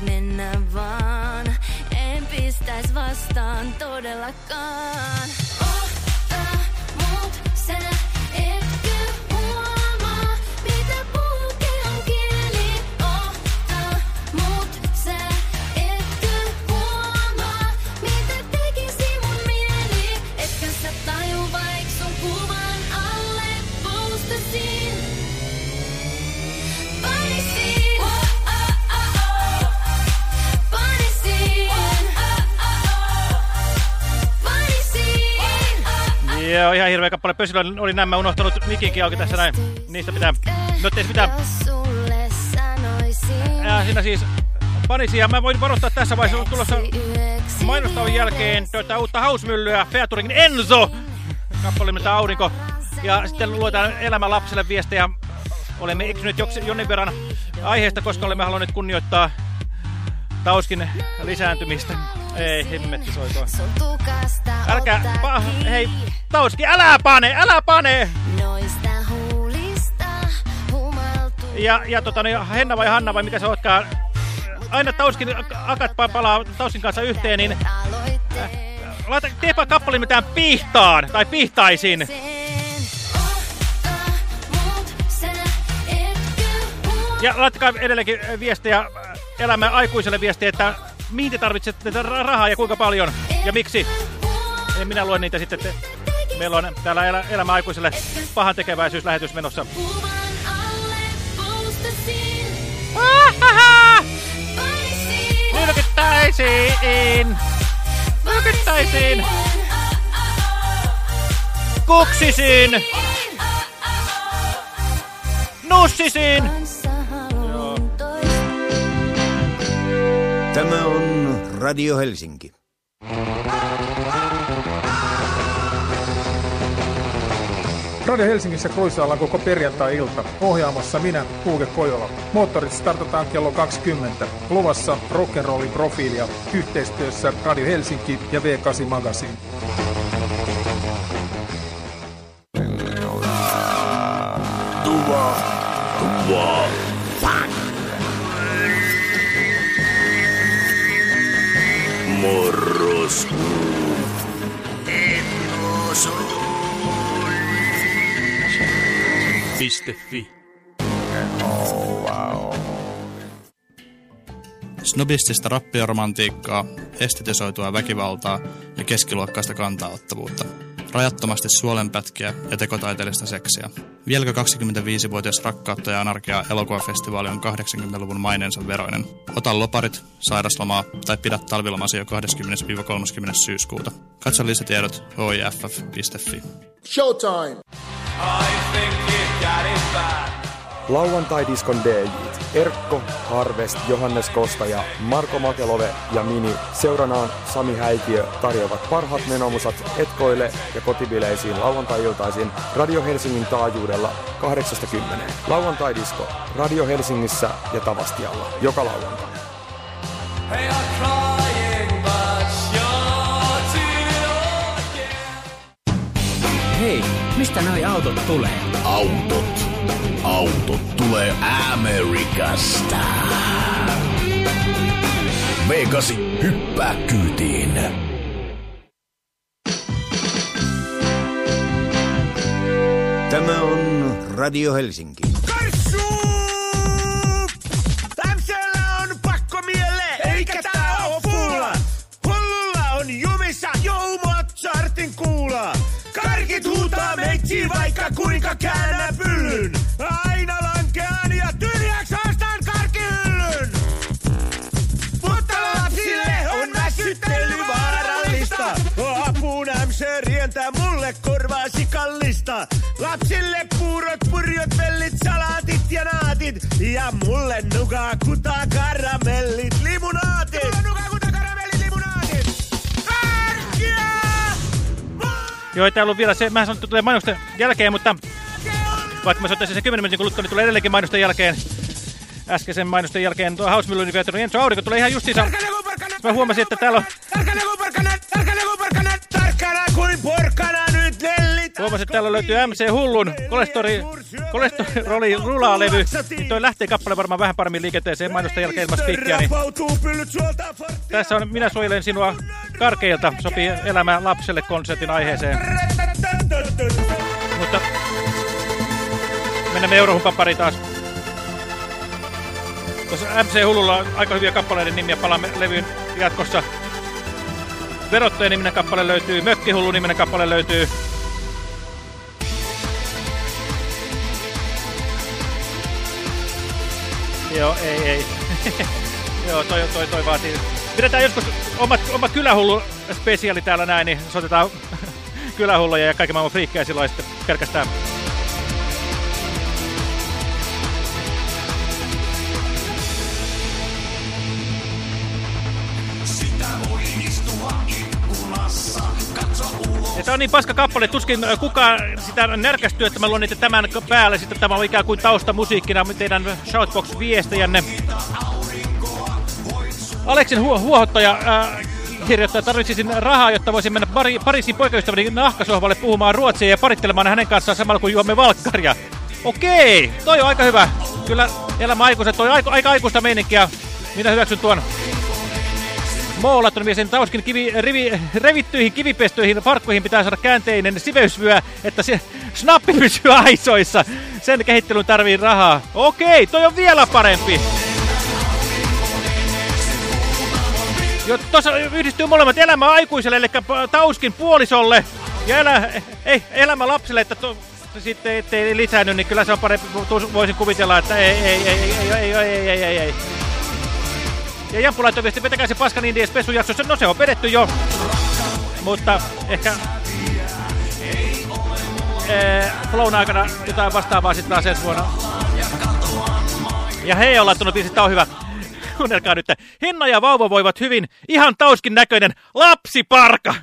mennä vaan. En pistäis vastaan todellakaan. Joo, ihan hirveä kappale. Pösillä oli- oli nämä unohtanut mikinkin auki tässä näin. Niistä pitää... No ei se mitään. Sanoisin. Ja siinä siis panisi, ja mä voin varoittaa tässä vaiheessa, on tulossa mainostauon jälkeen tuota uutta hausmyllyä, Featuringin Enzo, kappale nimeltä Aurinko. Ja sitten luetaan elämän lapselle viestejä. Olemme eksyneet joks- jonnin verran aiheesta, koska olemme halunneet kunnioittaa Tauskin lisääntymistä. Ei, hemmetti soitoa. Sun tukasta Älkää, pa, hei, Tauski, älä pane, älä pane! Noista huulista humaltuu. Ja, ja tota, niin, Henna vai Hanna vai mikä se ootkaan. Aina Tauskin akat pa- palaa Tauskin kanssa yhteen, niin äh, laita, teepä kappale mitään pihtaan, tai pihtaisin. Ja laittakaa edelleenkin viestejä, äh, elämän aikuiselle viestiä, että mihin te tarvitsette rahaa ja kuinka paljon ja miksi. En minä luen niitä sitten, että meillä on täällä elä, elämän aikuiselle pahan tekeväisyyslähetys menossa. Nylkyttäisiin! Nylkyttäisiin! Kuksisin! Nussisin! Tämä on Radio Helsinki. Radio Helsingissä kruisaillaan koko perjantai-ilta. Ohjaamassa minä, Huuke Kojola. Moottorit startataan kello 20. Luvassa rock'n'rollin profiilia yhteistyössä Radio Helsinki ja V8 Magazine. Tuva. Tuva. Morros. Piste.fi. Snobistista rappioromantiikkaa, estetisoitua väkivaltaa ja keskiluokkaista kantaottavuutta. Rajattomasti suolenpätkiä ja tekotaiteellista seksiä. Vieläkö 25-vuotias rakkautta ja anarkiaa elokuvafestivaali on 80-luvun maineensa veroinen? Ota loparit, sairaslomaa tai pidä talvilomasi jo 20-30 syyskuuta. Katso lisätiedot oiff.fi. Showtime! Lauantai-diskon DJ. Erkko, Harvest, Johannes Kosta ja Marko Makelove ja Mini seuranaan Sami Häikiö tarjoavat parhaat menomusat etkoille ja kotibileisiin lauantai-iltaisin Radio Helsingin taajuudella 80. Lauantai-disko Radio Helsingissä ja Tavastialla joka lauantai. Hei, mistä noi autot tulee? Autot. Autot tulee Amerikasta. V8 hyppää kyytiin. Tämä on Radio Helsinki. Tämsellä Huutaa meitsi vaikka kuinka käännä pyllyn. Aina lankean ja tyhjäks ostan karkihyllyn. Mutta lapsille on väsyttely vaarallista. Apuun MC rientää mulle korvaasi kallista. Lapsille puurot, purjot, vellit, salaatit ja naatit. Ja mulle nukaa kuta karamellit, limunaatit. Joo, ei täällä on vielä se, mä sanon, että tulee mainosten jälkeen, mutta vaikka mä soittaisin sen 10 minuutin kuluttua, niin tulee edelleenkin mainosten jälkeen. Äskeisen mainosten jälkeen tuo Hausmyllyn Featurin Enso Aurinko tulee ihan justiinsa. Mä huomasin, että täällä on... huomasin, että täällä löytyy MC Hullun kolestori, kolesteroli rulaa-levy. Niin toi lähtee kappale varmaan vähän paremmin liikenteeseen mainosta jälkeen ilman spiikkiä. Niin tässä on Minä suojelen sinua karkeilta. Sopii elämä lapselle konsertin aiheeseen. Mutta mennään eurohumpan pari taas. Tuossa MC Hullulla on aika hyviä kappaleiden nimiä. Palaamme levyyn jatkossa. Verottaja niminen kappale löytyy, Mökkihullu niminen kappale löytyy. Joo, ei, ei. <laughs> Joo, toi, toi, toi vaatii. Pidetään joskus oma, oma kylähullu spesiaali täällä näin, niin soitetaan <laughs> kylähulluja ja kaiken maailman friikkejä silloin sitten pelkästään. Ja tämä on niin paska kappale, tuskin äh, kukaan sitä närkästyy, että mä luon niitä tämän päälle. Sitten tämä on ikään kuin taustamusiikkina teidän Shoutbox-viestejänne. Aleksin hu huohottaja äh, kirjoittaa, tarvitsisin rahaa, jotta voisin mennä pari, Pariisin poikaystäväni nahkasohvalle puhumaan ruotsia ja parittelemaan hänen kanssaan samalla kun juomme valkkaria. Okei, toi on aika hyvä. Kyllä elämä aikuiset, toi aika, aika aikuista meininkiä. Minä hyväksyn tuon. Mies sen tauskin kivi, rivi, revittyihin kivipestyihin farkkuihin pitää saada käänteinen siveysvyö, että se snappi pysyy aisoissa. Sen kehittelyn tarvii rahaa. Okei, toi on vielä parempi. Jo, tuossa yhdistyy molemmat elämä aikuiselle, eli tauskin puolisolle ja elä, ei, elämä lapselle, että to, sitten ettei lisännyt, niin kyllä se on parempi. Voisin kuvitella, että ei, ei, ei, ei, ei, ei, ei, ei, ei. Ja Jamppu laittoi viesti, vetäkää se paskan Indies pesujaksossa. No se on vedetty jo. Mutta ehkä ee, Flown aikana jotain vastaavaa sitten taas ensi vuonna. Ja hei on laittanut viisi, tää on hyvä. Kuunnelkaa nyt. Hinna ja vauva voivat hyvin. Ihan tauskin näköinen lapsiparka.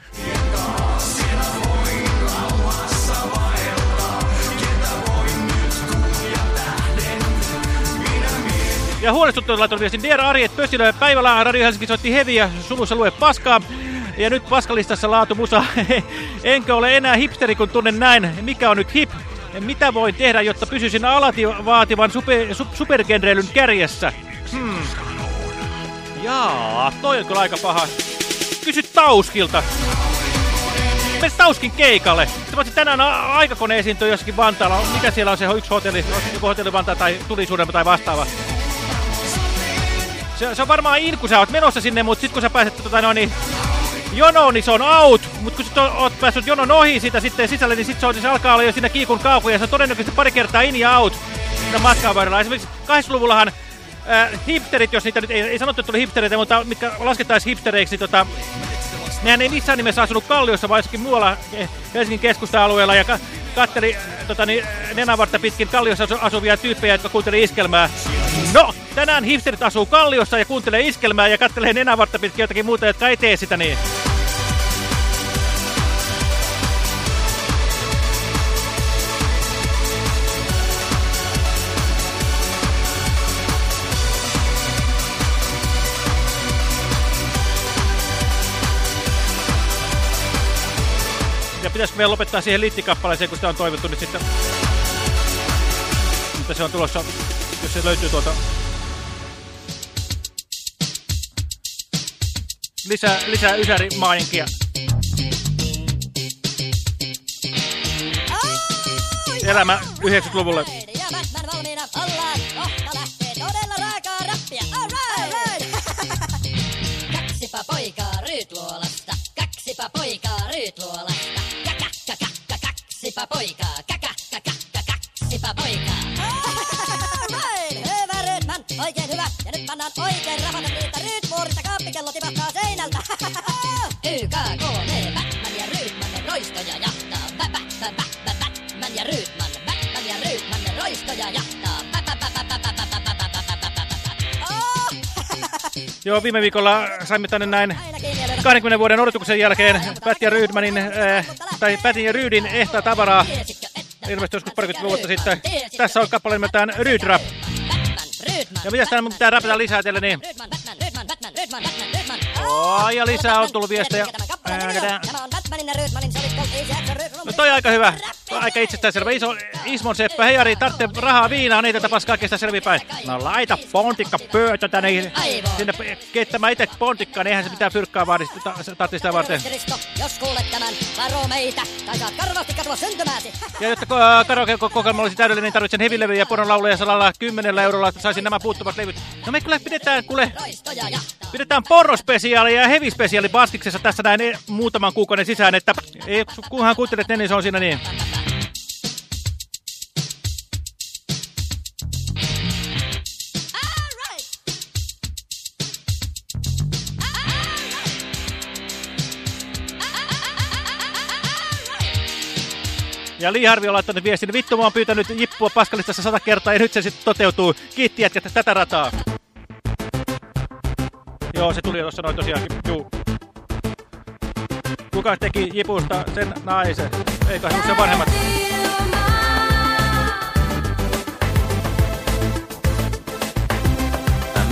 Ja huolestuttu laitoin viestin. Dear Arjet Pössilö, päivällä Radio Helsinki soitti heviä, sulussa lue paskaa. Ja nyt paskalistassa laatu musa. <laughs> Enkö ole enää hipsteri, kun tunnen näin. Mikä on nyt hip? Mitä voin tehdä, jotta pysyisin alati vaativan super, su, supergenreilyn kärjessä? Hmm. Jaa, toi on kyllä aika paha. Kysy Tauskilta. Mene Tauskin keikalle. Se voisi tänään aikakone esiintyä jossakin Vantaalla. Mikä siellä on se yksi hotelli? Joku hotelli Vantaa tai tulisuuden tai vastaava. Se, se on varmaan in, kun sä oot menossa sinne, mutta sit kun sä pääset tota, no, niin, jonoon, niin se on out. Mutta kun sä oot päässyt jonon ohi siitä sitten sisälle, niin sit se, on, niin se alkaa olla jo siinä kiikun kauku. Ja se on todennäköisesti pari kertaa in ja out siinä matkan varrella. Esimerkiksi 80-luvullahan äh, hipsterit, jos niitä nyt ei, ei sanottu, että tuli hipstereitä, mutta mitkä laskettaisiin hipstereiksi, niin tota, nehän ei missään nimessä asunut Kalliossa, vaan muualla Helsingin keskusta-alueella. Ja ka katteli tota, niin, nenävartta pitkin Kalliossa asuvia tyyppejä, jotka kuunteli iskelmää. No, tänään hipsterit asuu Kalliossa ja kuuntelee iskelmää ja kattelee nenävartta pitkin jotakin muuta, jotka ei tee sitä niin. Pitäisikö meidän lopettaa siihen liittikappaleeseen, kun sitä on toivottu nyt sitten. Mutta se on tulossa, jos se löytyy tuolta. Lisää, lisää ysärimaajenkia. Elämä 90-luvulle. Oikein hyvä. Ja nyt pannaan oikein rapata niitä Rydmuurista kaappikello tipahtaa seinältä. YKK, Batman ja Rydman ne roistoja jahtaa. Bä, bä, bä, bä, bä, Batman ja Rydman, Batman ja Rydman ne roistoja jahtaa. Bä, bä, bä, bä, bä, bä. Oh! Joo, viime viikolla saimme tänne näin 20 vuoden odotuksen jälkeen Pat ja Rydmanin, äh, tai Patin ja Rydin ehtaa tavaraa. Ilmeisesti joskus parikymmentä vuotta sitten. Tässä on kappale nimeltään Rydrap. Ja mitäs täällä mun pitää rapata lisää teille, niin... Oh, ja lisää on tullut viestejä. Tämä on ei. No toi aika hyvä. aika itsestäänselvä. Iso, Ismon Seppä, hei Jari, tarvitse rahaa viinaa, niin tätä paskaa kestä selvipäin. No laita pontikka pöytä tänne sinne keittämään itse pontikkaa, niin eihän se mitään fyrkkaa vaadi, tarvitse sitä varten. Jos kuulet tämän, varo meitä, tai saat karvasti katua syntymääsi. <laughs> Ja jotta karaoke-kokoelma olisi täydellinen, niin tarvitsen hevilevyjä ja poronlauluja salalla 10 eurolla, että saisin nämä puuttuvat levyt. No me kyllä pidetään, kuule, pidetään porospesiaali ja hevispesiaali Bastiksessa tässä näin e- muutaman kuukauden sisään, että ei, kunhan kuuntelet niin se on siinä niin. Ja Li Harvi on laittanut viestin, vittu mä oon pyytänyt jippua Paskalistassa sata kertaa ja nyt se sitten toteutuu. Kiitti jätkät tätä rataa. Joo, se tuli tuossa noin tosiaankin. Juu. Kuka teki jipusta sen naisen? Eikä se sen vanhemmat.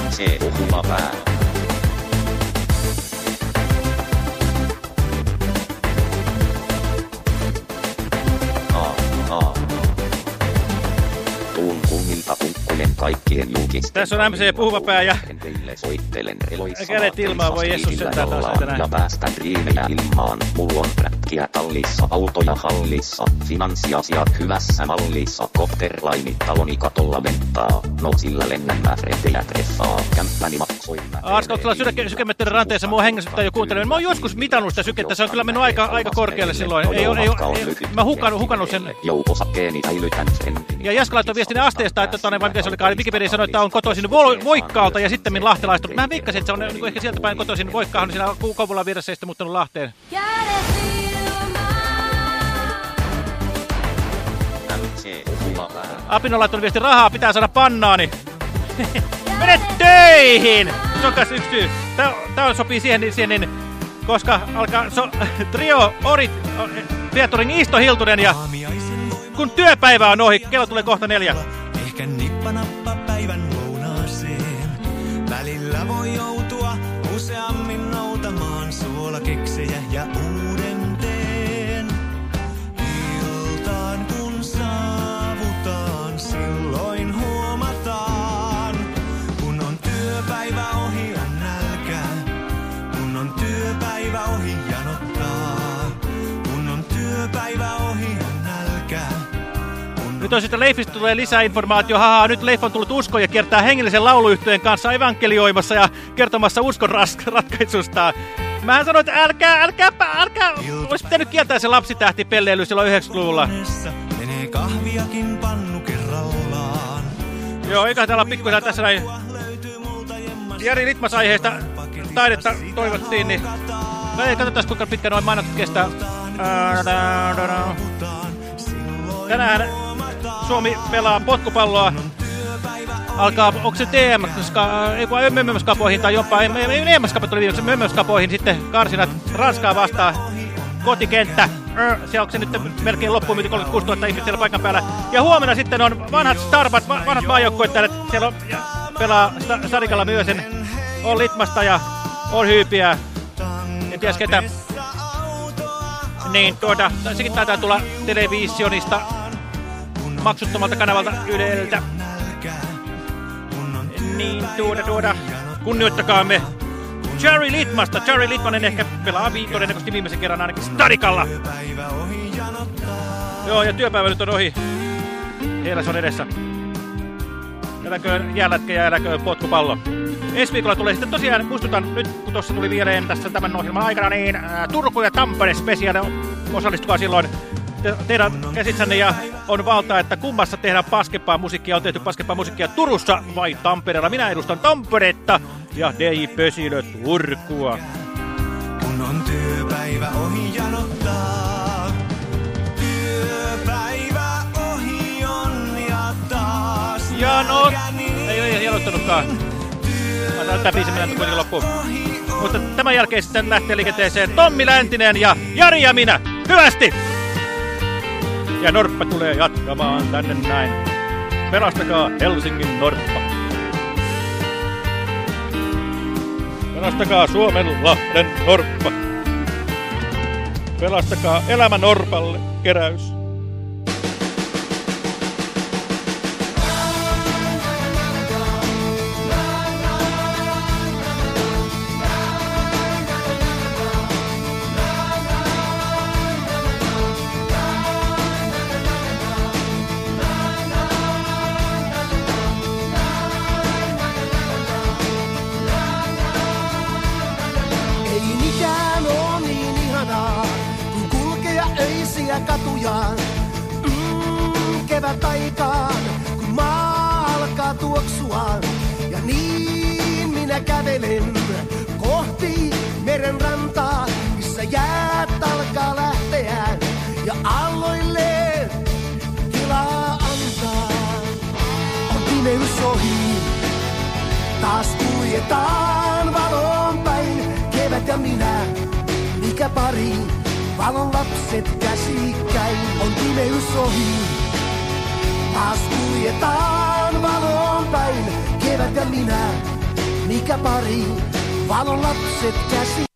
MC Puhumapää. Tuun kummilta kukkunen kaikkien julkisten. Tässä on MC Puhuva pää ja Teille soittelen eloissa. kädet ilmaan, voi Jessus sentään taas näin. Ja päästän riimejä ilmaan. Mulla on räkkiä tallissa, autoja hallissa. Finanssiasiat hyvässä mallissa. Kopterlainit taloni katolla ventaa. No sillä lennän mä frendejä treffaa. Kämppäni maksoin mä. Syke, sykemettelyn ranteessa, mua hengästyttää jo kuuntelemaan. Mä oon joskus mitannut sitä sykettä, se on kyllä mennyt aika, aika korkealle silloin. Ei, ei, ei, mä hukannut, hukannut sen. Joukosakkeeni säilytän frendini. Ja Jaska laittoi viestin asteesta, että tonne, vai miten se olikaan, Wikipedia sanoi, että on kotoisin vo Voikkaalta ja sitten lahtelaista. Mä veikkasin, että se on niin ehkä sieltä päin kotoisin Voikkaahan, niin siinä Kouvolan vieressä ja sitten muuttanut Lahteen. Apin on laittanut viestin rahaa, pitää saada pannaani. <laughs> Mene töihin! Se on yksi syy. Tää, tää sopii siihen, niin, siihen niin, koska alkaa so, <laughs> trio Orit, Pietorin Isto Hiltunen ja kun työpäivä on ohi, kello tulee kohta neljä. Ehkä On sitten Leifistä tulee lisää informaatio. Haha, nyt Leif on tullut uskoon ja kiertää hengellisen lauluyhtyeen kanssa evankelioimassa ja kertomassa uskon <laughs> ratkaisusta. Mähän sanoin, että älkää, älkääpä, älkää. Olisi pitänyt kieltää se lapsitähti pelleily silloin 90-luvulla. Menee kahviakin pannu kerrallaan. Joo, eikä täällä pikkuhiljaa tässä näin. Jari Litmas aiheesta taidetta toivottiin, niin katsotaan kuinka pitkä noin mainokset kestää. Tänään Suomi pelaa potkupalloa. Alkaa, onko se TM, ei kun tai jopa, ei EMS-kapot tuli viimeksi, MMS-kapoihin sitten karsinat Ranskaa vastaan. Kotikenttä, se onko se nyt melkein loppuun myyty 36 000 ihmistä siellä paikan päällä. Ja huomenna sitten on vanhat Starbat, vanhat maajoukkueet täällä, siellä on, pelaa Stadikalla myösen. On Litmasta ja on Hyypiä, en tiedä ketä. Niin tuota, sekin taitaa tulla televisionista maksuttomalta kanavalta Yleltä. Niin tuoda tuoda, kunnioittakaamme Jerry Litmasta. Jerry Litmanen ehkä pelaa vi todennäköisesti viimeisen kerran ainakin Stadikalla. Joo, ja työpäivä nyt on ohi. Heillä se on edessä. Eläköön jäälätkä ja eläköön potkupallo. Ensi viikolla tulee sitten tosiaan, muistutan nyt, kun tuossa tuli mieleen tässä tämän ohjelman aikana, niin Turku ja Tampere spesiaali osallistukaa silloin teidän käsitsänne ja on valta, että kummassa tehdään paskempaa musiikkia. On tehty paskempaa musiikkia Turussa vai Tampereella. Minä edustan Tamperetta ja DJ Pösilö Turkua. Kun on työpäivä ohi janottaa. Työpäivä ohi on ja taas Janot! Ei ole janottanutkaan. Mä täällä biisi mennään kuitenkin loppuun. Mutta tämän jälkeen sitten lähtee liikenteeseen Tommi Läntinen ja Jari ja minä. Hyvästi! Ja Norppa tulee jatkamaan tänne näin. Pelastakaa Helsingin Norppa. Pelastakaa Suomenlahden Norppa. Pelastakaa Elämä Norpalle keräys. Alkaa tuoksua. Ja niin minä kävelen kohti meren rantaa, missä jäät alkaa lähteä. Ja aalloille tilaa antaa. On pimeys ohi, taas kuljetaan valon päin. Kevät ja minä, mikä pari, valon lapset käsikkäin. On pimeys ohi, taas kuljetaan valon päin. Kevät ja minä, mikä pari, valon lapset käsikkäin.